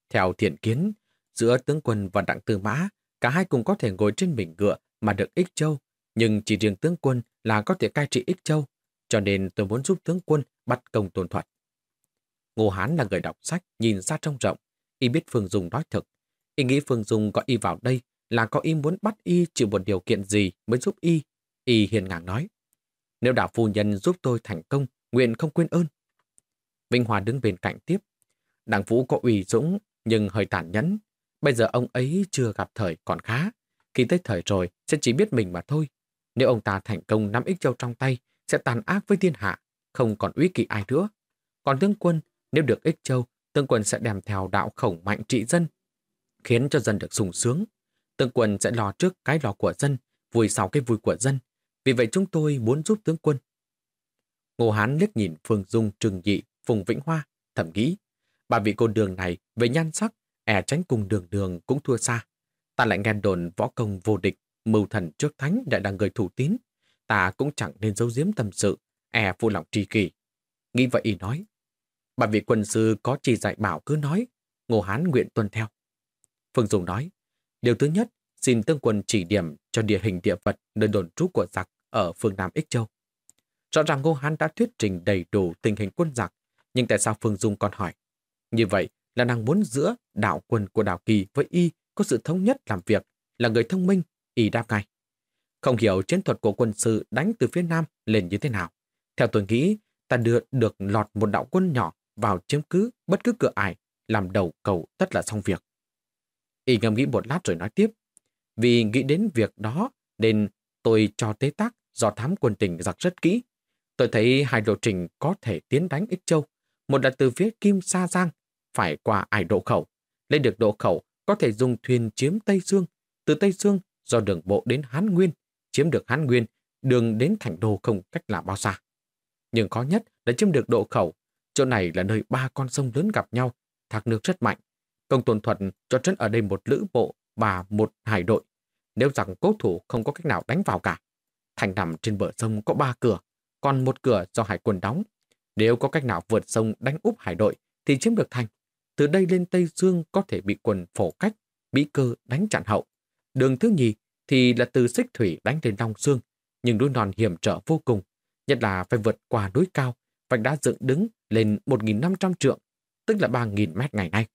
Theo thiện kiến, giữa tướng quân và đặng tư mã, cả hai cùng có thể ngồi trên mình ngựa mà được ích châu, nhưng chỉ riêng tướng quân là có thể cai trị ích châu, cho nên tôi muốn giúp tướng quân bắt công tôn thuật. Ngô Hán là người đọc sách, nhìn xa trong rộng, y biết Phương Dung nói thực. Y nghĩ Phương Dung có y vào đây là có y muốn bắt y chịu một điều kiện gì mới giúp y. Y hiền ngang nói, nếu đạo phu nhân giúp tôi thành công, nguyện không quên ơn. Vinh Hòa đứng bên cạnh tiếp. Đảng Vũ có ủy dũng, nhưng hơi tàn nhẫn. Bây giờ ông ấy chưa gặp thời còn khá. Khi tới thời rồi, sẽ chỉ biết mình mà thôi. Nếu ông ta thành công nắm ích châu trong tay, sẽ tàn ác với thiên hạ, không còn uy kỵ ai nữa. Còn tướng quân, nếu được ích châu, tướng quân sẽ đem theo đạo khổng mạnh trị dân, khiến cho dân được sung sướng. Tướng quân sẽ lo trước cái lo của dân, vui sau cái vui của dân. Vì vậy chúng tôi muốn giúp tướng quân. Ngô Hán liếc nhìn Phương Dung, Trừng Nhị, Phùng Vĩnh Hoa, thầm nghĩ. Bà vị cô đường này về nhan sắc, e tránh cùng đường đường cũng thua xa. Ta lại nghe đồn võ công vô địch, mưu thần trước thánh lại là người thủ tín. Ta cũng chẳng nên giấu giếm tâm sự, e phụ lòng tri kỳ. Nghĩ vậy y nói. Bà vị quân sư có chỉ dạy bảo cứ nói, Ngô Hán nguyện tuân theo. Phương Dung nói, điều thứ nhất, xin tương quân chỉ điểm cho địa hình địa vật nơi đồn trú của giặc ở phương Nam Ích Châu. Rõ ràng Ngô Hán đã thuyết trình đầy đủ tình hình quân giặc, nhưng tại sao Phương Dung còn hỏi? Như vậy là nàng muốn giữa đạo quân của đảo Kỳ với Y có sự thống nhất làm việc, là người thông minh, Y đáp ngay. Không hiểu chiến thuật của quân sự đánh từ phía Nam lên như thế nào. Theo tôi nghĩ, ta đưa được lọt một đạo quân nhỏ vào chiếm cứ bất cứ cửa ải, làm đầu cầu tất là xong việc. Y ngầm nghĩ một lát rồi nói tiếp. Vì nghĩ đến việc đó nên tôi cho tế tác do thám quân tình giặc rất kỹ. Tôi thấy hai lộ trình có thể tiến đánh Ích Châu. Một là từ phía Kim Sa Giang, phải qua ải độ khẩu. Lên được độ khẩu, có thể dùng thuyền chiếm Tây Dương. Từ Tây Dương, do đường bộ đến Hán Nguyên, chiếm được Hán Nguyên, đường đến thành đô không cách là bao xa. Nhưng khó nhất là chiếm được độ khẩu. Chỗ này là nơi ba con sông lớn gặp nhau, thác nước rất mạnh. Công tuần thuận cho trấn ở đây một lữ bộ và một hải đội. Nếu rằng cố thủ không có cách nào đánh vào cả, thành nằm trên bờ sông có ba cửa, còn một cửa do hải quân đóng. Nếu có cách nào vượt sông đánh úp hải đội thì chiếm được thành. Từ đây lên Tây Dương có thể bị quần phổ cách, bị cơ đánh chặn hậu. Đường thứ nhì thì là từ xích thủy đánh lên Long Dương, nhưng núi non hiểm trở vô cùng, nhất là phải vượt qua núi cao, vạch đá dựng đứng lên 1.500 trượng, tức là 3.000 mét ngày nay.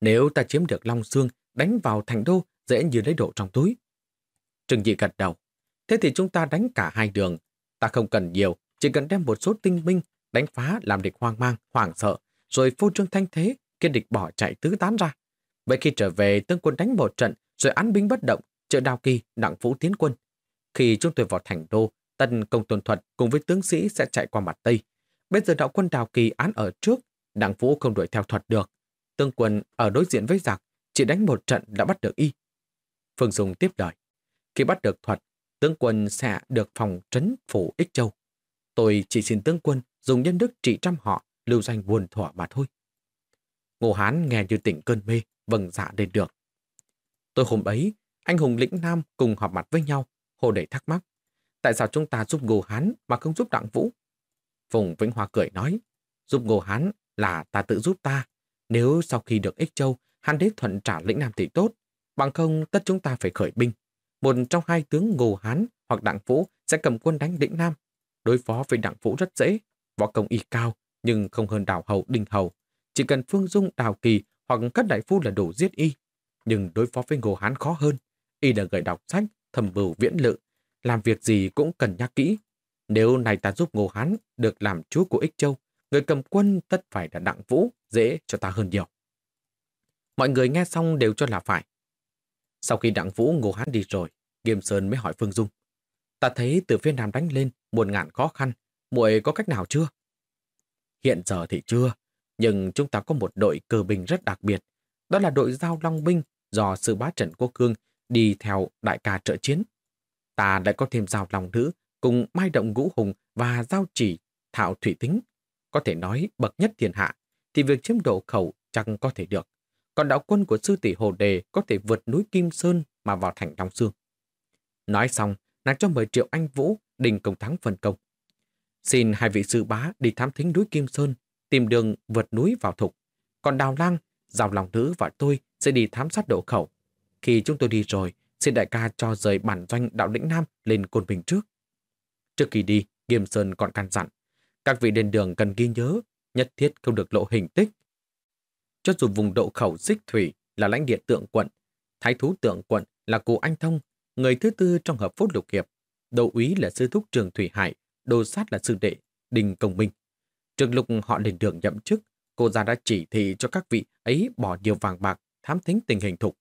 Nếu ta chiếm được Long Dương, đánh vào thành đô dễ như lấy đổ trong túi. Trừng dị gật đầu. Thế thì chúng ta đánh cả hai đường. Ta không cần nhiều, chỉ cần đem một số tinh binh đánh phá làm địch hoang mang, hoảng sợ, rồi phô trương thanh thế, kiên địch bỏ chạy tứ tán ra. Vậy khi trở về, tướng quân đánh một trận, rồi án binh bất động, trợ đào kỳ, đặng phú tiến quân. Khi chúng tôi vào thành đô, tân công tuần thuật cùng với tướng sĩ sẽ chạy qua mặt Tây. Bây giờ đạo quân đào kỳ án ở trước, đặng phú không đuổi theo thuật được. Tương quân ở đối diện với giặc, chỉ đánh một trận đã bắt được y. Phương Dung tiếp lời. Khi bắt được thuật, tướng quân sẽ được phòng trấn phủ Ích Châu. Tôi chỉ xin tướng quân dùng nhân đức trị trăm họ, lưu danh buồn thỏa mà thôi. Ngô Hán nghe như tỉnh cơn mê, vâng dạ lên được. Tôi hôm ấy, anh hùng lĩnh Nam cùng họp mặt với nhau, hồ đầy thắc mắc. Tại sao chúng ta giúp Ngô Hán mà không giúp Đặng Vũ? Phùng Vĩnh Hoa cười nói, giúp Ngô Hán là ta tự giúp ta. Nếu sau khi được Ích Châu, Hán đế thuận trả lĩnh Nam thì tốt, bằng không tất chúng ta phải khởi binh. Một trong hai tướng Ngô Hán hoặc Đặng Vũ sẽ cầm quân đánh lĩnh Nam. Đối phó với Đặng Vũ rất dễ, võ công y cao, nhưng không hơn đào hậu đinh hầu. Chỉ cần Phương Dung đào kỳ hoặc các đại phu là đủ giết y. Nhưng đối phó với Ngô Hán khó hơn. Y là người đọc sách, thầm bửu viễn lự. Làm việc gì cũng cần nhắc kỹ. Nếu này ta giúp Ngô Hán được làm chúa của Ích Châu, người cầm quân tất phải là Đặng Vũ, dễ cho ta hơn nhiều. Mọi người nghe xong đều cho là phải. Sau khi Đặng Vũ Ngô Hán đi rồi, Nghiêm Sơn mới hỏi Phương Dung. Ta thấy từ phía Nam đánh lên, muôn ngàn khó khăn, muội có cách nào chưa? Hiện giờ thì chưa, nhưng chúng ta có một đội cờ binh rất đặc biệt. Đó là đội giao long binh do sư bá Trần Quốc Cương đi theo đại ca trợ chiến. Ta lại có thêm giao long nữ cùng mai động ngũ hùng và giao chỉ thảo thủy tính. Có thể nói bậc nhất thiên hạ, thì việc chiếm độ khẩu chẳng có thể được. Còn đạo quân của sư tỷ Hồ Đề có thể vượt núi Kim Sơn mà vào thành Long Sương. Nói xong, nàng cho mời Triệu Anh Vũ đình công thắng phân công. Xin hai vị sư bá đi thám thính núi Kim Sơn, tìm đường vượt núi vào thục. Còn Đào Lang Giao lòng nữ và tôi sẽ đi thám sát độ khẩu. Khi chúng tôi đi rồi, xin đại ca cho rời bản doanh đạo lĩnh Nam lên Côn Bình trước. Trước khi đi, Nghiêm Sơn còn căn dặn. Các vị lên đường cần ghi nhớ, nhất thiết không được lộ hình tích. Cho dù vùng độ khẩu xích thủy là lãnh địa tượng quận, thái thú tượng quận là cụ Anh Thông, người thứ tư trong hợp phốt lục hiệp, đầu úy là sư thúc trường Thủy Hải, đồ sát là sư đệ, Đình Công Minh. Trước lúc họ lên đường nhậm chức, cô ra đã chỉ thị cho các vị ấy bỏ nhiều vàng bạc, thám thính tình hình thục.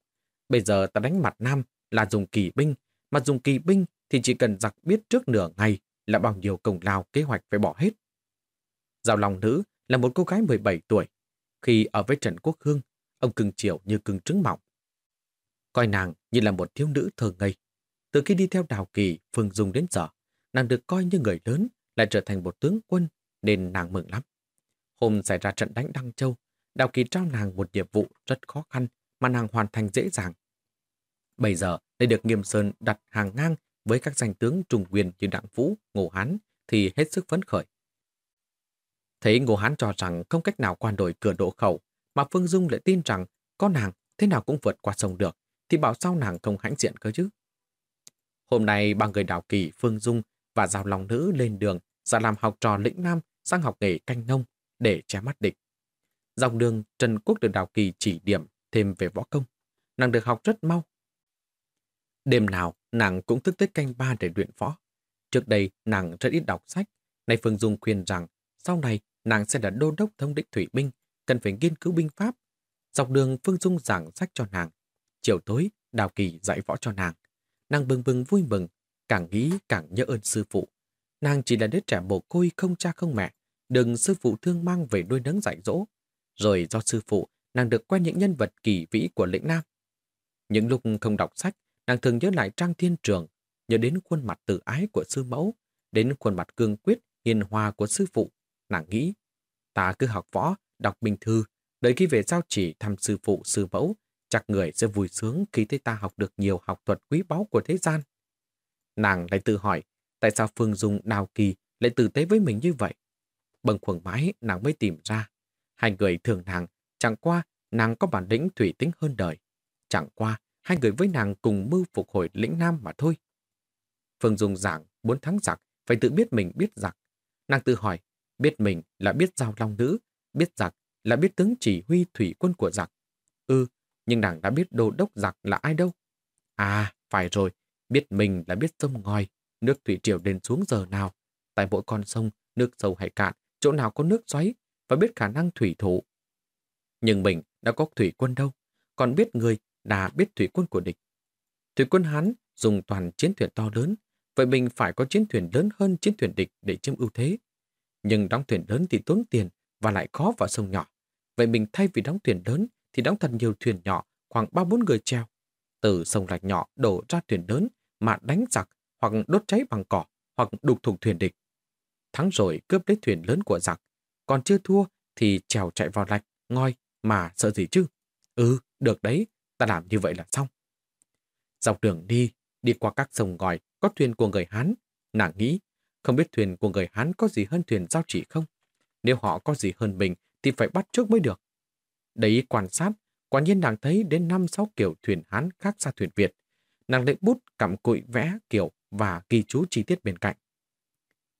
Bây giờ ta đánh mặt Nam là dùng kỳ binh, mà dùng kỳ binh thì chỉ cần giặc biết trước nửa ngày là bao nhiêu công lao kế hoạch phải bỏ hết. Giao lòng nữ là một cô gái 17 tuổi. Khi ở với Trần Quốc Hương, ông cưng chiều như cưng trứng mỏng Coi nàng như là một thiếu nữ thơ ngây. Từ khi đi theo Đào Kỳ, Phương Dung đến giờ, nàng được coi như người lớn, lại trở thành một tướng quân, nên nàng mừng lắm. Hôm xảy ra trận đánh Đăng Châu, Đào Kỳ trao nàng một nhiệm vụ rất khó khăn mà nàng hoàn thành dễ dàng. Bây giờ, để được Nghiêm Sơn đặt hàng ngang với các danh tướng trùng quyền như Đặng Vũ, Ngô Hán thì hết sức phấn khởi. Thấy Ngô Hán cho rằng không cách nào quan đổi cửa độ khẩu, mà Phương Dung lại tin rằng có nàng thế nào cũng vượt qua sông được, thì bảo sao nàng không hãnh diện cơ chứ. Hôm nay ba người đào kỳ Phương Dung và Giao lòng Nữ lên đường ra làm học trò lĩnh Nam sang học nghề canh nông để che mắt địch. Dòng đường Trần Quốc được đào kỳ chỉ điểm thêm về võ công. Nàng được học rất mau. Đêm nào, nàng cũng thức tới canh ba để luyện võ. Trước đây, nàng rất ít đọc sách. Nay Phương Dung khuyên rằng sau này nàng sẽ là đô đốc thông đích thủy binh, cần phải nghiên cứu binh pháp. Dọc đường Phương Dung giảng sách cho nàng. Chiều tối, Đào Kỳ dạy võ cho nàng. Nàng bừng bừng vui mừng, càng nghĩ càng nhớ ơn sư phụ. Nàng chỉ là đứa trẻ mồ côi không cha không mẹ, đừng sư phụ thương mang về nuôi nấng dạy dỗ. Rồi do sư phụ, nàng được quen những nhân vật kỳ vĩ của lĩnh Nam. Những lúc không đọc sách, nàng thường nhớ lại Trang Thiên Trường, nhớ đến khuôn mặt tự ái của sư mẫu, đến khuôn mặt cương quyết, hiền hòa của sư phụ. Nàng nghĩ, ta cứ học võ, đọc bình thư, đợi khi về giao chỉ thăm sư phụ, sư mẫu, chắc người sẽ vui sướng khi thấy ta học được nhiều học thuật quý báu của thế gian. Nàng lại tự hỏi, tại sao Phương Dung Đào Kỳ lại tử tế với mình như vậy? Bần khuẩn mãi, nàng mới tìm ra. Hai người thường nàng, chẳng qua nàng có bản lĩnh thủy tính hơn đời. Chẳng qua, hai người với nàng cùng mưu phục hồi lĩnh Nam mà thôi. Phương Dung giảng, muốn thắng giặc, phải tự biết mình biết giặc. Nàng tự hỏi, biết mình là biết giao long nữ, biết giặc là biết tướng chỉ huy thủy quân của giặc. Ừ, nhưng nàng đã biết đô đốc giặc là ai đâu. À, phải rồi, biết mình là biết sông ngòi, nước thủy triều lên xuống giờ nào. Tại mỗi con sông, nước sâu hay cạn, chỗ nào có nước xoáy, và biết khả năng thủy thủ. Nhưng mình đã có thủy quân đâu, còn biết người đã biết thủy quân của địch. Thủy quân Hán dùng toàn chiến thuyền to lớn, vậy mình phải có chiến thuyền lớn hơn chiến thuyền địch để chiếm ưu thế. Nhưng đóng thuyền lớn thì tốn tiền và lại khó vào sông nhỏ. Vậy mình thay vì đóng thuyền lớn thì đóng thật nhiều thuyền nhỏ, khoảng ba bốn người treo. Từ sông rạch nhỏ đổ ra thuyền lớn mà đánh giặc hoặc đốt cháy bằng cỏ hoặc đục thùng thuyền địch. Thắng rồi cướp lấy thuyền lớn của giặc, còn chưa thua thì trèo chạy vào lạch, ngoi mà sợ gì chứ? Ừ, được đấy, ta làm như vậy là xong. Dọc đường đi, đi qua các sông ngòi, có thuyền của người Hán. Nàng nghĩ, không biết thuyền của người Hán có gì hơn thuyền giao chỉ không? Nếu họ có gì hơn mình thì phải bắt trước mới được. Đấy quan sát, quả nhiên nàng thấy đến năm sáu kiểu thuyền Hán khác xa thuyền Việt. Nàng lấy bút cặm cụi vẽ kiểu và ghi chú chi tiết bên cạnh.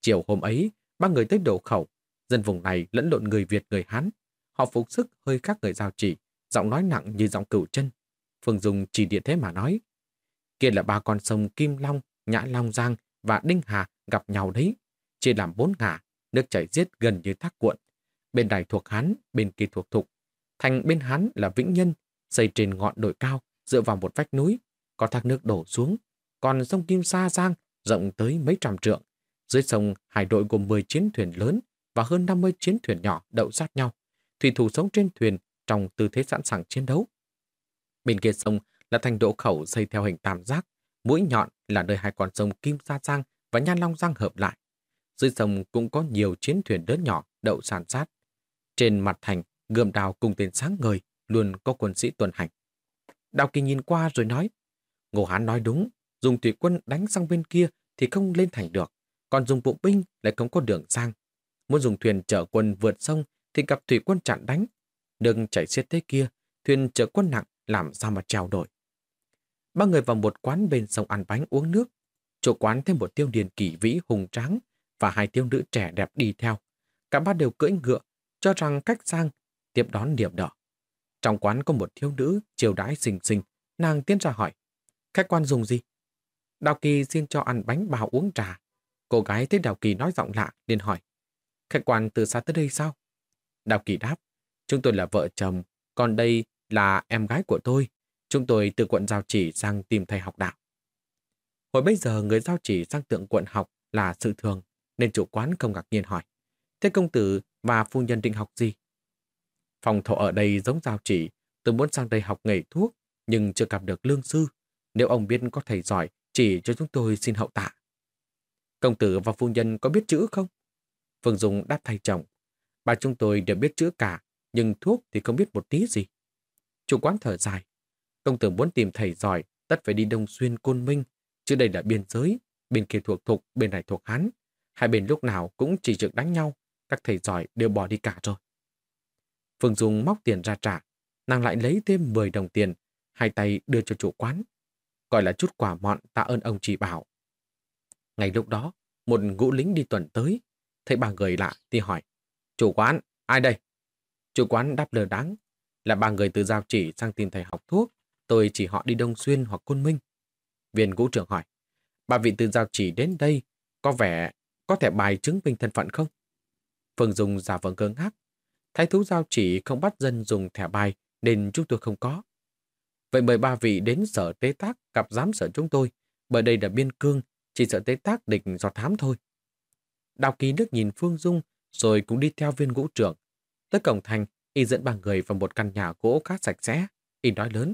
Chiều hôm ấy, ba người tới đổ khẩu. Dân vùng này lẫn lộn người Việt người Hán. Họ phục sức hơi khác người giao chỉ, giọng nói nặng như giọng cửu chân. Phương Dung chỉ địa thế mà nói. Kia là ba con sông Kim Long, Nhã Long Giang và Đinh Hà gặp nhau đấy. Chia làm bốn ngả, nước chảy giết gần như thác cuộn. Bên này thuộc Hán, bên kia thuộc Thục. Thành bên hắn là Vĩnh Nhân, xây trên ngọn đồi cao, dựa vào một vách núi. Có thác nước đổ xuống. Còn sông Kim Sa Giang rộng tới mấy trăm trượng. Dưới sông, hải đội gồm 10 chiến thuyền lớn và hơn 50 chiến thuyền nhỏ đậu sát nhau. Thủy thủ sống trên thuyền trong tư thế sẵn sàng chiến đấu. Bên kia sông là thành độ khẩu xây theo hình tam giác, mũi nhọn là nơi hai con sông Kim Sa Giang và Nhan Long Giang hợp lại. Dưới sông cũng có nhiều chiến thuyền lớn nhỏ đậu sàn sát. Trên mặt thành, gươm đào cùng tên sáng ngời, luôn có quân sĩ tuần hành. Đào Kỳ nhìn qua rồi nói, Ngô Hán nói đúng, dùng thủy quân đánh sang bên kia thì không lên thành được, còn dùng bộ binh lại không có đường sang. Muốn dùng thuyền chở quân vượt sông thì gặp thủy quân chặn đánh. Đừng chạy xiết thế kia thuyền chở quân nặng làm sao mà trèo nổi. Ba người vào một quán bên sông ăn bánh uống nước. chỗ quán thêm một tiêu điền kỳ vĩ hùng tráng và hai tiêu nữ trẻ đẹp đi theo. Cả ba đều cưỡi ngựa, cho rằng cách sang, tiếp đón điểm đỏ. Trong quán có một thiếu nữ chiều đãi xinh xinh, nàng tiến ra hỏi, khách quan dùng gì? Đào Kỳ xin cho ăn bánh bao uống trà. Cô gái thấy Đào Kỳ nói giọng lạ, liền hỏi, khách quan từ xa tới đây sao? Đào Kỳ đáp, chúng tôi là vợ chồng, còn đây là em gái của tôi. Chúng tôi từ quận Giao Chỉ sang tìm thầy học đạo. Hồi bây giờ người Giao Chỉ sang tượng quận học là sự thường, nên chủ quán không ngạc nhiên hỏi. Thế công tử và phu nhân định học gì? Phòng thổ ở đây giống Giao Chỉ, tôi muốn sang đây học nghề thuốc, nhưng chưa gặp được lương sư. Nếu ông biết có thầy giỏi, chỉ cho chúng tôi xin hậu tạ. Công tử và phu nhân có biết chữ không? Phương Dung đáp thay chồng. Bà chúng tôi đều biết chữ cả, nhưng thuốc thì không biết một tí gì. Chủ quán thở dài. Công tử muốn tìm thầy giỏi, tất phải đi Đông Xuyên Côn Minh, chứ đây là biên giới, bên kia thuộc Thục, bên này thuộc Hán. Hai bên lúc nào cũng chỉ trực đánh nhau, các thầy giỏi đều bỏ đi cả rồi. Phương Dung móc tiền ra trả, nàng lại lấy thêm 10 đồng tiền, hai tay đưa cho chủ quán. Gọi là chút quả mọn tạ ơn ông chỉ bảo. Ngày lúc đó, một ngũ lính đi tuần tới, thấy ba người lạ thì hỏi, chủ quán, ai đây? Chủ quán đáp lờ đáng, là ba người từ giao chỉ sang tìm thầy học thuốc, tôi chỉ họ đi Đông Xuyên hoặc Côn Minh. Viên ngũ trưởng hỏi, ba vị từ giao chỉ đến đây, có vẻ có thể bài chứng minh thân phận không? Phương Dung giả vờ ngơ ngác. Thái thú giao chỉ không bắt dân dùng thẻ bài nên chúng tôi không có. Vậy mời ba vị đến sở tế tác gặp giám sở chúng tôi, bởi đây là biên cương, chỉ sở tế tác địch do thám thôi. Đào ký nước nhìn Phương Dung rồi cũng đi theo viên ngũ trưởng. Tới cổng thành, y dẫn ba người vào một căn nhà gỗ khá sạch sẽ. Y nói lớn,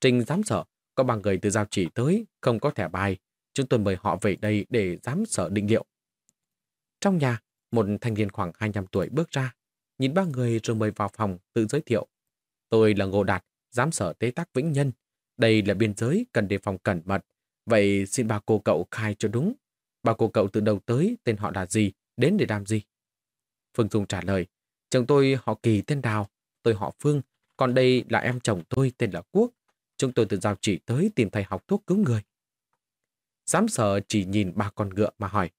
Trình giám sở, có ba người từ giao chỉ tới, không có thẻ bài. Chúng tôi mời họ về đây để giám sở định liệu. Trong nhà, một thanh niên khoảng 25 tuổi bước ra, nhìn ba người rồi mời vào phòng tự giới thiệu. Tôi là Ngô Đạt, giám sở tế tác Vĩnh Nhân. Đây là biên giới cần đề phòng cẩn mật. Vậy xin bà cô cậu khai cho đúng. Bà cô cậu từ đầu tới, tên họ là gì, đến để làm gì? Phương Dung trả lời, chồng tôi họ Kỳ tên Đào, tôi họ Phương, còn đây là em chồng tôi tên là Quốc. Chúng tôi từ giao chỉ tới tìm thầy học thuốc cứu người. Giám sở chỉ nhìn ba con ngựa mà hỏi,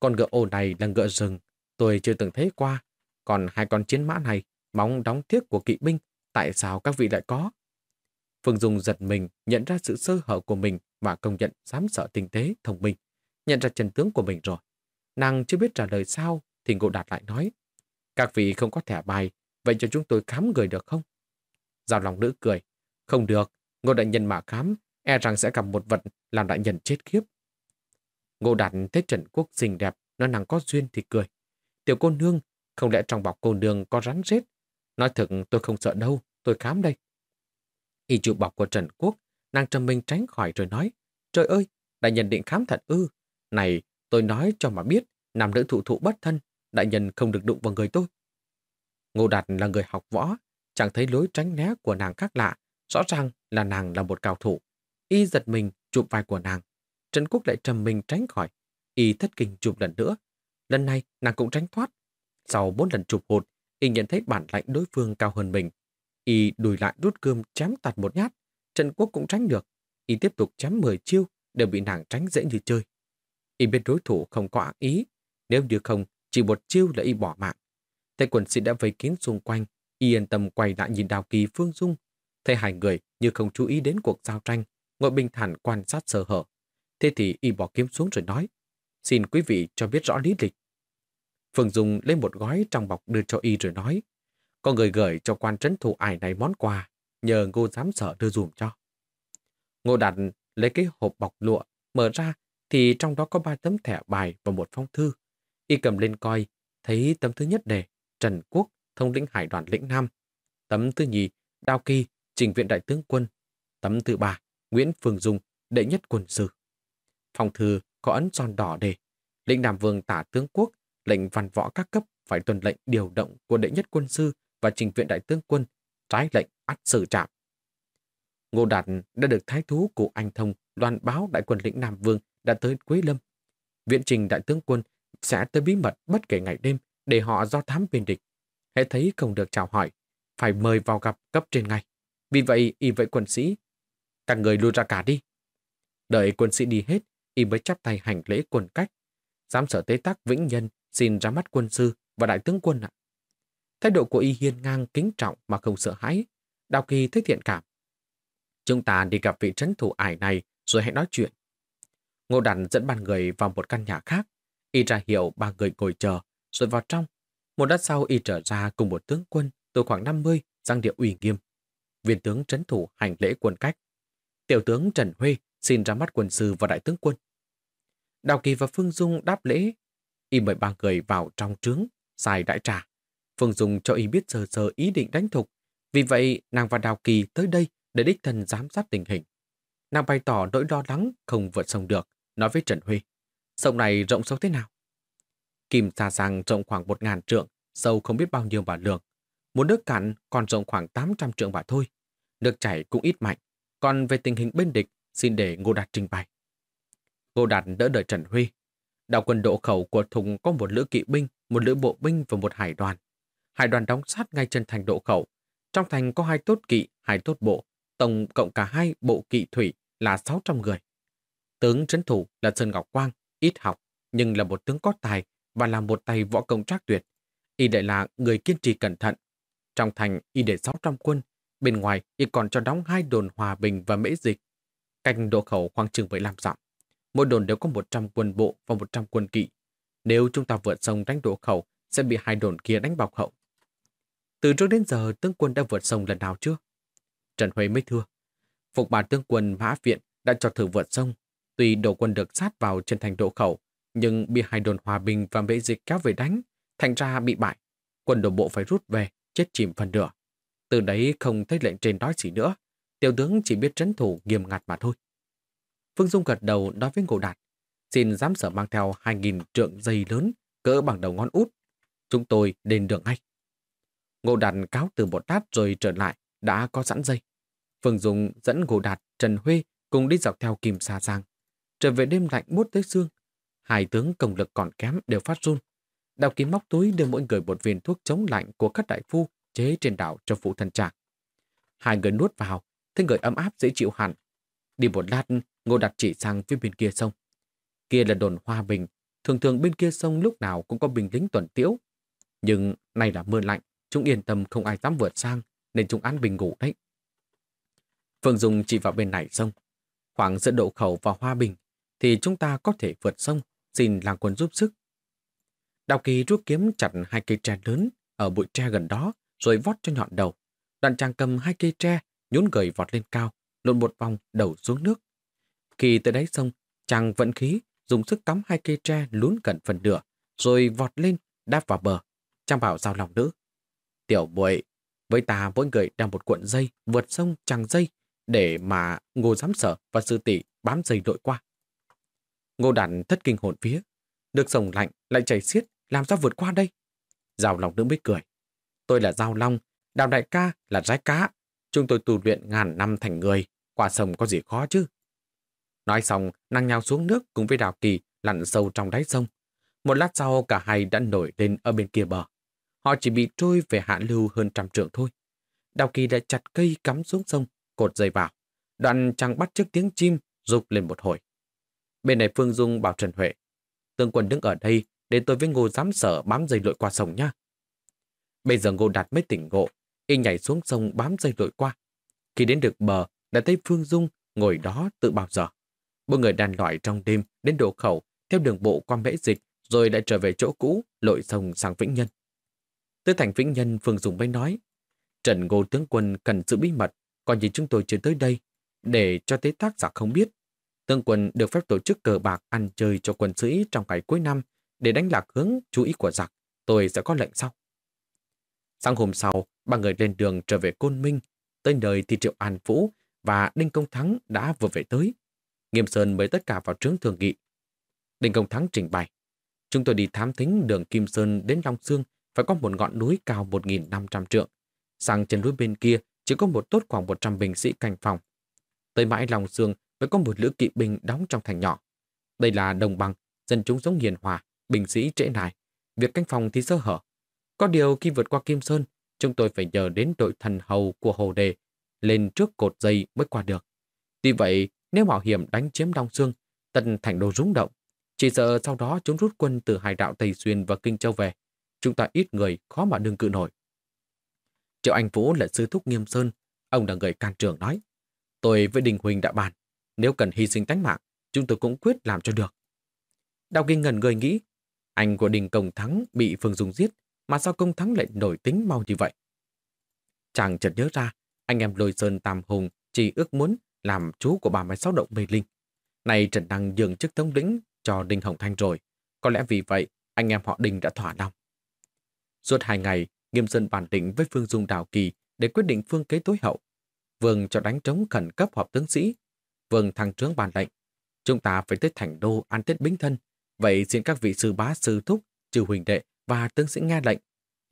con ngựa ô này là ngựa rừng, tôi chưa từng thấy qua. Còn hai con chiến mã này, móng đóng thiết của kỵ binh, tại sao các vị lại có? Phương Dung giật mình, nhận ra sự sơ hở của mình và công nhận dám sợ tinh tế, thông minh. Nhận ra chân tướng của mình rồi. Nàng chưa biết trả lời sao, thì Ngô Đạt lại nói. Các vị không có thẻ bài, vậy cho chúng tôi khám người được không? Giao lòng nữ cười. Không được, Ngô Đại Nhân mà khám, e rằng sẽ gặp một vật làm đại nhân chết khiếp. Ngô Đạt thấy Trần Quốc xinh đẹp, nó nàng có duyên thì cười. Tiểu cô nương, không lẽ trong bọc cô nương có rắn rết? Nói thật tôi không sợ đâu, tôi khám đây. Y chịu bọc của Trần Quốc, nàng trầm minh tránh khỏi rồi nói, trời ơi, đại nhân định khám thật ư. Này, tôi nói cho mà biết, nam nữ thụ thụ bất thân, đại nhân không được đụng vào người tôi. Ngô Đạt là người học võ, chẳng thấy lối tránh né của nàng khác lạ, rõ ràng là nàng là một cao thủ. Y giật mình chụp vai của nàng. Trần Quốc lại trầm mình tránh khỏi. Y thất kinh chụp lần nữa. Lần này nàng cũng tránh thoát. Sau bốn lần chụp hụt, Y nhận thấy bản lãnh đối phương cao hơn mình. Y đùi lại rút cơm chém tạt một nhát. Trần Quốc cũng tránh được. Y tiếp tục chém 10 chiêu đều bị nàng tránh dễ như chơi. Y biết đối thủ không có ác ý. Nếu như không, chỉ một chiêu là Y bỏ mạng. Thấy quần sĩ đã vây kín xung quanh. Y yên tâm quay lại nhìn Đào Kỳ Phương Dung. Thấy hai người như không chú ý đến cuộc giao tranh, ngồi bình thản quan sát sơ hở. Thế thì Y bỏ kiếm xuống rồi nói. Xin quý vị cho biết rõ lý lịch. Phương Dung lấy một gói trong bọc đưa cho y rồi nói, có người gửi cho quan trấn thủ ải này món quà, nhờ ngô giám sở đưa dùm cho. Ngô Đạt lấy cái hộp bọc lụa, mở ra thì trong đó có ba tấm thẻ bài và một phong thư. Y cầm lên coi, thấy tấm thứ nhất đề Trần Quốc, thông lĩnh hải đoàn lĩnh Nam. Tấm thứ nhì, Đao Kỳ, trình viện đại tướng quân. Tấm thứ ba, Nguyễn Phương Dung, đệ nhất quân sư. Phong thư có ấn son đỏ đề, lĩnh Nam Vương tả tướng quốc lệnh văn võ các cấp phải tuân lệnh điều động của đệ nhất quân sư và trình viện đại tướng quân, trái lệnh ắt xử trạm. Ngô Đạt đã được thái thú của anh thông loan báo đại quân lĩnh Nam Vương đã tới Quế Lâm. Viện trình đại tướng quân sẽ tới bí mật bất kể ngày đêm để họ do thám bên địch. Hãy thấy không được chào hỏi, phải mời vào gặp cấp trên ngay. Vì vậy, y vậy quân sĩ, các người lui ra cả đi. Đợi quân sĩ đi hết, y mới chắp tay hành lễ quân cách. Giám sở tế tác Vĩnh Nhân xin ra mắt quân sư và đại tướng quân ạ. Thái độ của y hiên ngang kính trọng mà không sợ hãi. Đào Kỳ thấy thiện cảm. Chúng ta đi gặp vị trấn thủ ải này rồi hãy nói chuyện. Ngô Đản dẫn ba người vào một căn nhà khác. Y ra hiệu ba người ngồi chờ, rồi vào trong. Một lát sau y trở ra cùng một tướng quân từ khoảng 50, răng điệu uy nghiêm. Viên tướng trấn thủ hành lễ quân cách. Tiểu tướng Trần Huê xin ra mắt quân sư và đại tướng quân. Đào Kỳ và Phương Dung đáp lễ. Y mời ba người vào trong trướng, xài đại trà. Phương Dung cho y biết sơ sơ ý định đánh thục. Vì vậy, nàng và Đào Kỳ tới đây để đích thân giám sát tình hình. Nàng bày tỏ nỗi lo lắng không vượt sông được, nói với Trần Huy. Sông này rộng sâu thế nào? Kim xa rằng rộng khoảng một ngàn trượng, sâu không biết bao nhiêu bà lượng. Một nước cạn còn rộng khoảng 800 trượng bà thôi. Nước chảy cũng ít mạnh. Còn về tình hình bên địch, xin để Ngô Đạt trình bày. Ngô Đạt đỡ đợi Trần Huy. Đạo quân độ khẩu của Thùng có một lữ kỵ binh, một lữ bộ binh và một hải đoàn. Hải đoàn đóng sát ngay chân thành độ khẩu. Trong thành có hai tốt kỵ, hai tốt bộ. Tổng cộng cả hai bộ kỵ thủy là 600 người. Tướng trấn thủ là Sơn Ngọc Quang, ít học, nhưng là một tướng có tài và là một tay võ công trác tuyệt. Y đệ là người kiên trì cẩn thận. Trong thành, y để 600 quân. Bên ngoài, y còn cho đóng hai đồn hòa bình và mễ dịch. Canh độ khẩu khoảng chừng 15 dặm. Mỗi đồn đều có 100 quân bộ và 100 quân kỵ. Nếu chúng ta vượt sông đánh đổ khẩu, sẽ bị hai đồn kia đánh bọc hậu. Từ trước đến giờ, tướng quân đã vượt sông lần nào chưa? Trần Huế mới thưa. Phục bản tướng quân Mã Viện đã cho thử vượt sông. Tuy đổ quân được sát vào chân thành đổ khẩu, nhưng bị hai đồn hòa bình và mễ dịch kéo về đánh, thành ra bị bại. Quân đổ bộ phải rút về, chết chìm phần nửa. Từ đấy không thấy lệnh trên nói gì nữa, tiểu tướng chỉ biết trấn thủ nghiêm ngặt mà thôi. Phương Dung gật đầu nói với Ngô Đạt, xin dám sở mang theo 2.000 trượng dây lớn, cỡ bằng đầu ngón út. Chúng tôi đến đường ngay. Ngô Đạt cáo từ một đát rồi trở lại, đã có sẵn dây. Phương Dung dẫn Ngô Đạt, Trần Huê cùng đi dọc theo kim xa giang. Trở về đêm lạnh buốt tới xương. Hai tướng công lực còn kém đều phát run. Đào kiếm móc túi đưa mỗi người một viên thuốc chống lạnh của các đại phu chế trên đảo cho phụ thân trạng. Hai người nuốt vào, thấy người ấm áp dễ chịu hẳn. Đi một lát, Ngô Đạt chỉ sang phía bên kia sông. Kia là đồn Hoa Bình, thường thường bên kia sông lúc nào cũng có binh lính tuần tiễu. Nhưng nay là mưa lạnh, chúng yên tâm không ai dám vượt sang, nên chúng an bình ngủ đấy. Phương Dung chỉ vào bên này sông. Khoảng giữa độ khẩu và Hoa Bình, thì chúng ta có thể vượt sông, xin làng quân giúp sức. Đào Kỳ rút kiếm chặt hai cây tre lớn ở bụi tre gần đó, rồi vót cho nhọn đầu. Đoạn chàng cầm hai cây tre, nhún gầy vọt lên cao, lộn một vòng đầu xuống nước. Khi tới đáy sông, chàng vận khí, dùng sức cắm hai cây tre lún gần phần nửa, rồi vọt lên, đáp vào bờ. Chàng bảo giao lòng nữ. Tiểu bội với ta mỗi người đang một cuộn dây, vượt sông chàng dây, để mà ngô giám sở và sư tỷ bám dây đội qua. Ngô đàn thất kinh hồn phía. Được sông lạnh, lại chảy xiết, làm sao vượt qua đây? Giao lòng nữ mới cười. Tôi là Giao Long, đào đại ca là rái cá. Chúng tôi tu luyện ngàn năm thành người, qua sông có gì khó chứ? Nói xong, nàng nhào xuống nước cùng với Đào Kỳ lặn sâu trong đáy sông. Một lát sau cả hai đã nổi lên ở bên kia bờ. Họ chỉ bị trôi về hạ lưu hơn trăm trượng thôi. Đào Kỳ đã chặt cây cắm xuống sông, cột dây vào. Đoạn chàng bắt trước tiếng chim, rục lên một hồi. Bên này Phương Dung bảo Trần Huệ. Tương quân đứng ở đây để tôi với Ngô giám sở bám dây lội qua sông nhá. Bây giờ Ngô Đạt mới tỉnh ngộ, y nhảy xuống sông bám dây lội qua. Khi đến được bờ, đã thấy Phương Dung ngồi đó tự bao giờ. Một người đàn loại trong đêm đến độ khẩu, theo đường bộ qua mễ dịch, rồi lại trở về chỗ cũ, lội sông sang Vĩnh Nhân. Tới thành Vĩnh Nhân, Phương Dung mới nói, Trần Ngô tướng quân cần giữ bí mật, còn gì chúng tôi chưa tới đây, để cho tế tác giả không biết. Tướng quân được phép tổ chức cờ bạc ăn chơi cho quân sĩ trong ngày cuối năm để đánh lạc hướng chú ý của giặc. Tôi sẽ có lệnh sau. Sáng hôm sau, ba người lên đường trở về Côn Minh. Tới nơi thì Triệu An Vũ và Đinh Công Thắng đã vừa về tới. Nghiêm Sơn mời tất cả vào trướng thường nghị. Đinh Công Thắng trình bày. Chúng tôi đi thám thính đường Kim Sơn đến Long Sương phải có một ngọn núi cao 1.500 trượng. Sang trên núi bên kia chỉ có một tốt khoảng 100 binh sĩ canh phòng. Tới mãi Long Sương mới có một lữ kỵ binh đóng trong thành nhỏ. Đây là đồng bằng, dân chúng sống hiền hòa, binh sĩ trễ nải. Việc canh phòng thì sơ hở. Có điều khi vượt qua Kim Sơn, chúng tôi phải nhờ đến đội thần hầu của Hồ Đề lên trước cột dây mới qua được. Tuy vậy, nếu mạo hiểm đánh chiếm Long Sương, tân thành đô rúng động. Chỉ sợ sau đó chúng rút quân từ hải đạo Tây Xuyên và Kinh Châu về. Chúng ta ít người, khó mà đương cự nổi. Triệu Anh Vũ là sư thúc nghiêm sơn. Ông là người can trưởng nói. Tôi với Đình Huỳnh đã bàn. Nếu cần hy sinh tánh mạng, chúng tôi cũng quyết làm cho được. Đào Kinh ngần người nghĩ, anh của Đình Công Thắng bị Phương Dung giết, mà sao Công Thắng lại nổi tính mau như vậy? Chàng chợt nhớ ra, anh em Lôi Sơn Tam Hùng chỉ ước muốn làm chú của bà 36 động mê linh. Này Trần Đăng dường chức thống lĩnh cho Đinh Hồng Thanh rồi. Có lẽ vì vậy, anh em họ Đinh đã thỏa lòng. Suốt hai ngày, Nghiêm Sơn bàn định với Phương Dung Đào Kỳ để quyết định phương kế tối hậu. Vương cho đánh trống khẩn cấp họp tướng sĩ. Vương thăng trướng bàn lệnh. Chúng ta phải tới thành đô ăn Tết Bính Thân. Vậy xin các vị sư bá sư thúc, trừ huỳnh đệ và tướng sĩ nghe lệnh.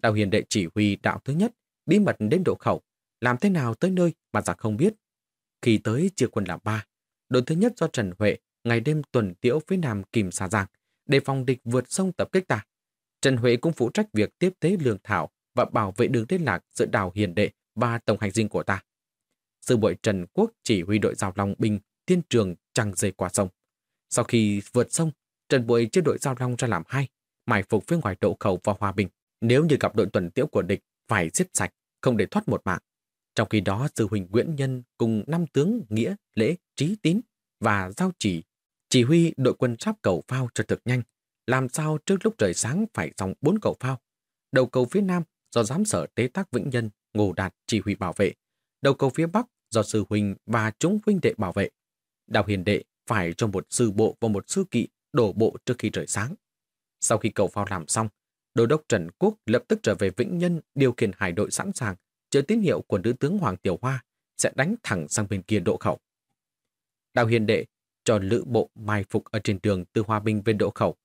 Đào hiền đệ chỉ huy đạo thứ nhất, bí mật đến độ khẩu. Làm thế nào tới nơi mà giặc không biết. Khi tới chia quân làm ba, đội thứ nhất do Trần Huệ ngày đêm tuần tiễu phía nam kìm xà giang, để phòng địch vượt sông tập kích ta. Trần Huệ cũng phụ trách việc tiếp tế lương thảo và bảo vệ đường liên lạc giữa đào hiền đệ và tổng hành dinh của ta. Sư bội Trần Quốc chỉ huy đội giao long binh thiên trường chẳng dây qua sông. Sau khi vượt sông, Trần Bội chia đội giao long ra làm hai, mai phục phía ngoài độ khẩu và hòa bình. Nếu như gặp đội tuần tiễu của địch, phải giết sạch, không để thoát một mạng. Trong khi đó, sư huynh Nguyễn Nhân cùng năm tướng Nghĩa, Lễ, Trí Tín và Giao Chỉ chỉ huy đội quân sắp cầu phao cho thực nhanh, làm sao trước lúc trời sáng phải dòng bốn cầu phao. Đầu cầu phía nam do giám sở tế tác Vĩnh Nhân, Ngô Đạt chỉ huy bảo vệ. Đầu cầu phía bắc do sư huynh và chúng huynh đệ bảo vệ. Đào hiền đệ phải cho một sư bộ và một sư kỵ đổ bộ trước khi trời sáng. Sau khi cầu phao làm xong, đô đốc Trần Quốc lập tức trở về Vĩnh Nhân điều khiển hải đội sẵn sàng, chờ tín hiệu của nữ tướng Hoàng Tiểu Hoa sẽ đánh thẳng sang bên kia độ khẩu. Đào hiền đệ cho lữ bộ mai phục ở trên đường từ Hòa Bình về độ khẩu.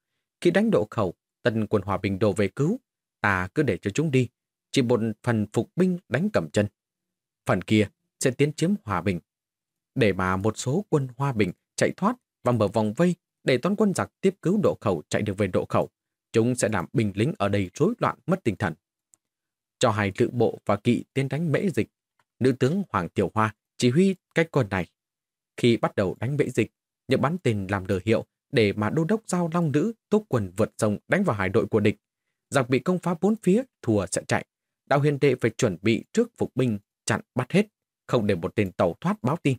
Khi đánh độ khẩu, tân quân Hòa Bình đổ về cứu, ta cứ để cho chúng đi, chỉ một phần phục binh đánh cầm chân. Phần kia sẽ tiến chiếm Hòa Bình. Để mà một số quân Hòa Bình chạy thoát và mở vòng vây để toán quân giặc tiếp cứu độ khẩu chạy được về độ khẩu, chúng sẽ làm binh lính ở đây rối loạn mất tinh thần. Cho hai lữ bộ và kỵ tiến đánh mễ dịch, nữ tướng Hoàng Tiểu Hoa chỉ huy cách quân này. Khi bắt đầu đánh mễ dịch, nhờ bắn tên làm lờ hiệu để mà đô đốc giao long nữ tốt quần vượt sông đánh vào hải đội của địch. Giặc bị công phá bốn phía, thua sẽ chạy. Đạo huyền đệ phải chuẩn bị trước phục binh, chặn bắt hết, không để một tên tàu thoát báo tin.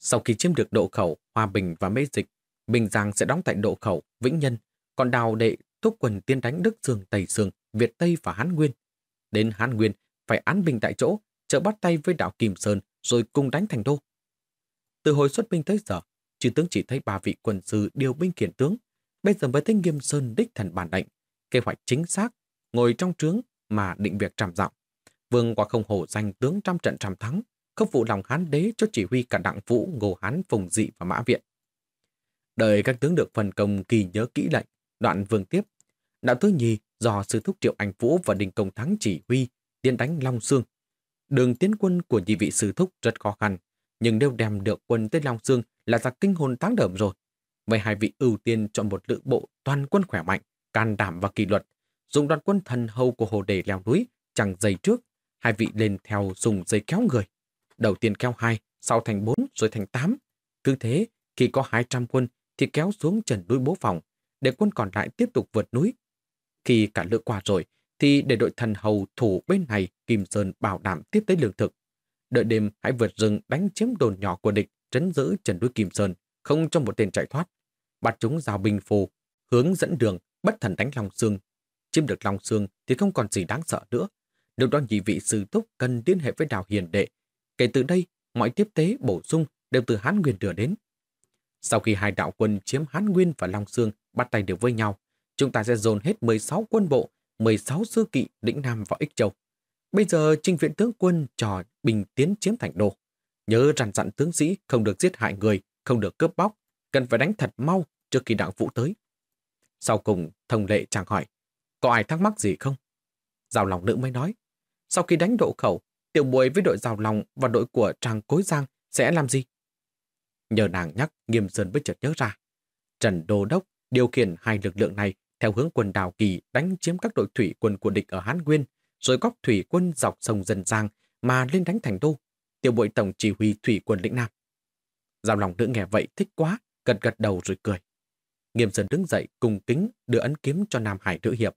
Sau khi chiếm được độ khẩu, Hòa Bình và Mê Dịch, Bình Giang sẽ đóng tại độ khẩu, Vĩnh Nhân, còn đào đệ thúc quần tiến đánh Đức Dương, Tây Dương, Việt Tây và Hán Nguyên. Đến Hán Nguyên, phải án binh tại chỗ, trợ bắt tay với đảo Kim Sơn rồi cùng đánh thành đô. Từ hồi xuất binh tới giờ, chư tướng chỉ thấy ba vị quân sư điều binh khiển tướng, bây giờ mới thấy Nghiêm Sơn đích thần bản lệnh, kế hoạch chính xác, ngồi trong trướng mà định việc trầm giọng. Vương quả không hổ danh tướng trăm trận trăm thắng, không phụ lòng hán đế cho chỉ huy cả đặng vũ, ngô hán, phùng dị và mã viện. Đợi các tướng được phần công kỳ nhớ kỹ lệnh, đoạn vương tiếp. Đạo thứ nhì do sư thúc triệu anh vũ và đình công thắng chỉ huy, tiến đánh Long Sương. Đường tiến quân của nhị vị sư thúc rất khó khăn, nhưng nếu đem được quân tới Long Sương là giặc kinh hồn táng đởm rồi. Vậy hai vị ưu tiên chọn một lữ bộ toàn quân khỏe mạnh, can đảm và kỷ luật, dùng đoàn quân thần hầu của hồ đề leo núi, chẳng dây trước, hai vị lên theo dùng dây kéo người. Đầu tiên kéo hai, sau thành bốn, rồi thành tám. Cứ thế, khi có hai trăm quân thì kéo xuống trần núi bố phòng, để quân còn lại tiếp tục vượt núi. Khi cả lựa qua rồi, thì để đội thần hầu thủ bên này Kim Sơn bảo đảm tiếp tế lương thực. Đợi đêm hãy vượt rừng đánh chiếm đồn nhỏ của địch, trấn giữ trần núi Kim Sơn, không cho một tên chạy thoát. Bắt chúng giao binh phù, hướng dẫn đường, bất thần đánh Long Sương. Chiếm được Long Sương thì không còn gì đáng sợ nữa. Được đó nhị vị sư thúc cần liên hệ với đào hiền đệ. Kể từ đây, mọi tiếp tế bổ sung đều từ Hán Nguyên đưa đến. Sau khi hai đạo quân chiếm Hán Nguyên và Long Sương bắt tay được với nhau, chúng ta sẽ dồn hết 16 quân bộ, 16 sư kỵ lĩnh Nam vào Ích Châu. Bây giờ trinh viện tướng quân trò bình tiến chiếm thành đô. Nhớ rằn dặn tướng sĩ không được giết hại người, không được cướp bóc, cần phải đánh thật mau trước khi đạo vũ tới. Sau cùng, thông lệ chàng hỏi, có ai thắc mắc gì không? Giao lòng nữ mới nói, sau khi đánh độ khẩu, tiểu bối với đội giao lòng và đội của tràng cối giang sẽ làm gì? Nhờ nàng nhắc, nghiêm sơn mới chợt nhớ ra. Trần Đô Đốc điều khiển hai lực lượng này theo hướng quân đảo kỳ đánh chiếm các đội thủy quân của địch ở Hán Nguyên, rồi góp thủy quân dọc sông Dân Giang mà lên đánh thành đô. tiểu bội tổng chỉ huy thủy quân lĩnh Nam. Giao lòng nữ nghe vậy thích quá, gật gật đầu rồi cười. Nghiêm Sơn đứng dậy cùng kính đưa ấn kiếm cho Nam Hải nữ hiệp.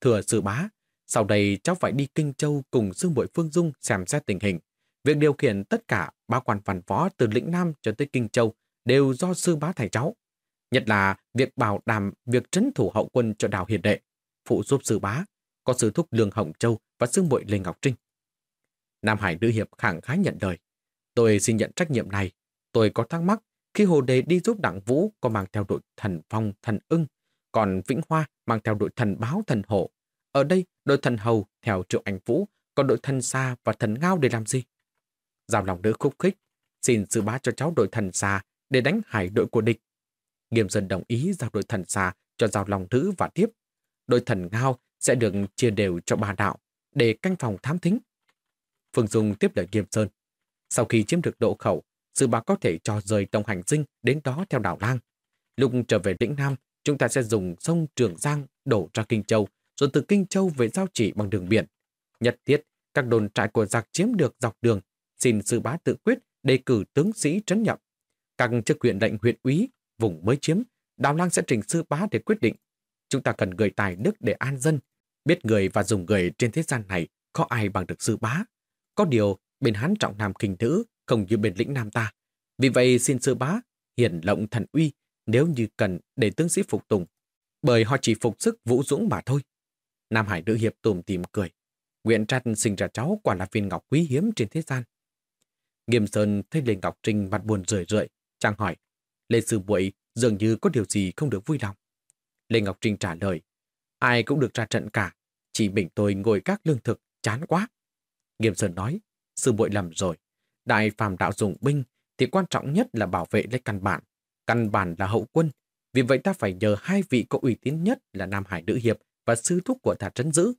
Thừa sư bá, sau đây cháu phải đi Kinh Châu cùng sư muội Phương Dung xem xét tình hình. Việc điều khiển tất cả ba quan văn võ từ lĩnh Nam cho tới Kinh Châu đều do sư bá thầy cháu. Nhất là việc bảo đảm việc trấn thủ hậu quân cho đào hiền đệ, phụ giúp sư bá, có sư thúc Lương Hồng Châu và sư muội Lê Ngọc Trinh. Nam Hải nữ hiệp khẳng khái nhận lời. Tôi xin nhận trách nhiệm này. Tôi có thắc mắc khi Hồ Đề đi giúp Đặng Vũ có mang theo đội thần phong, thần ưng, còn Vĩnh Hoa mang theo đội thần báo, thần hộ. Ở đây, đội thần hầu theo triệu anh Vũ, còn đội thần xa và thần ngao để làm gì? Giao lòng nữ khúc khích, xin sư bá cho cháu đội thần xa để đánh hải đội của địch. Nghiêm dân đồng ý giao đội thần xà cho giao lòng nữ và tiếp. Đội thần ngao sẽ được chia đều cho ba đạo để canh phòng thám thính. Phương Dung tiếp lời Nghiêm Sơn. Sau khi chiếm được độ khẩu, sư bá có thể cho rời đồng hành dinh đến đó theo đảo lang. Lúc trở về lĩnh Nam, chúng ta sẽ dùng sông Trường Giang đổ ra Kinh Châu, rồi từ Kinh Châu về giao chỉ bằng đường biển. Nhất thiết, các đồn trại của giặc chiếm được dọc đường, xin sư bá tự quyết đề cử tướng sĩ trấn nhậm. Các chức huyện lệnh huyện úy, vùng mới chiếm, Đào Lang sẽ trình sư bá để quyết định. Chúng ta cần người tài đức để an dân. Biết người và dùng người trên thế gian này có ai bằng được sư bá. Có điều, bên hán trọng nam kinh nữ không như bên lĩnh nam ta. Vì vậy xin sư bá, hiển lộng thần uy nếu như cần để tướng sĩ phục tùng. Bởi họ chỉ phục sức vũ dũng mà thôi. Nam Hải nữ hiệp tùm tìm cười. Nguyện trăn sinh ra cháu quả là viên ngọc quý hiếm trên thế gian. Nghiêm Sơn thấy Lê Ngọc Trinh mặt buồn rười rượi, chàng hỏi, Lê Sư Bụi dường như có điều gì không được vui lòng. Lê Ngọc Trinh trả lời, ai cũng được ra trận cả, chỉ mình tôi ngồi các lương thực, chán quá. Nghiêm Sơn nói, Sư Bụi lầm rồi, đại phàm đạo dùng binh thì quan trọng nhất là bảo vệ lấy căn bản. Căn bản là hậu quân, vì vậy ta phải nhờ hai vị có uy tín nhất là Nam Hải Nữ Hiệp và sư thúc của thả trấn giữ.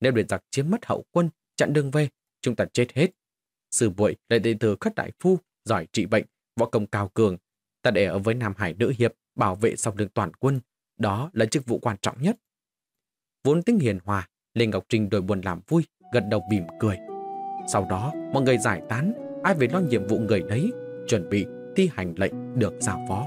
Nếu để giặc chiếm mất hậu quân, chặn đường về, chúng ta chết hết. Sư bội lại đệ tử khất đại phu, giỏi trị bệnh, võ công cao cường. Ta để ở với Nam Hải Nữ Hiệp, bảo vệ sau đường toàn quân. Đó là chức vụ quan trọng nhất. Vốn tính hiền hòa, Lê Ngọc Trinh đổi buồn làm vui, gật đầu mỉm cười. Sau đó, mọi người giải tán, ai về lo nhiệm vụ người đấy, chuẩn bị thi hành lệnh được giao phó.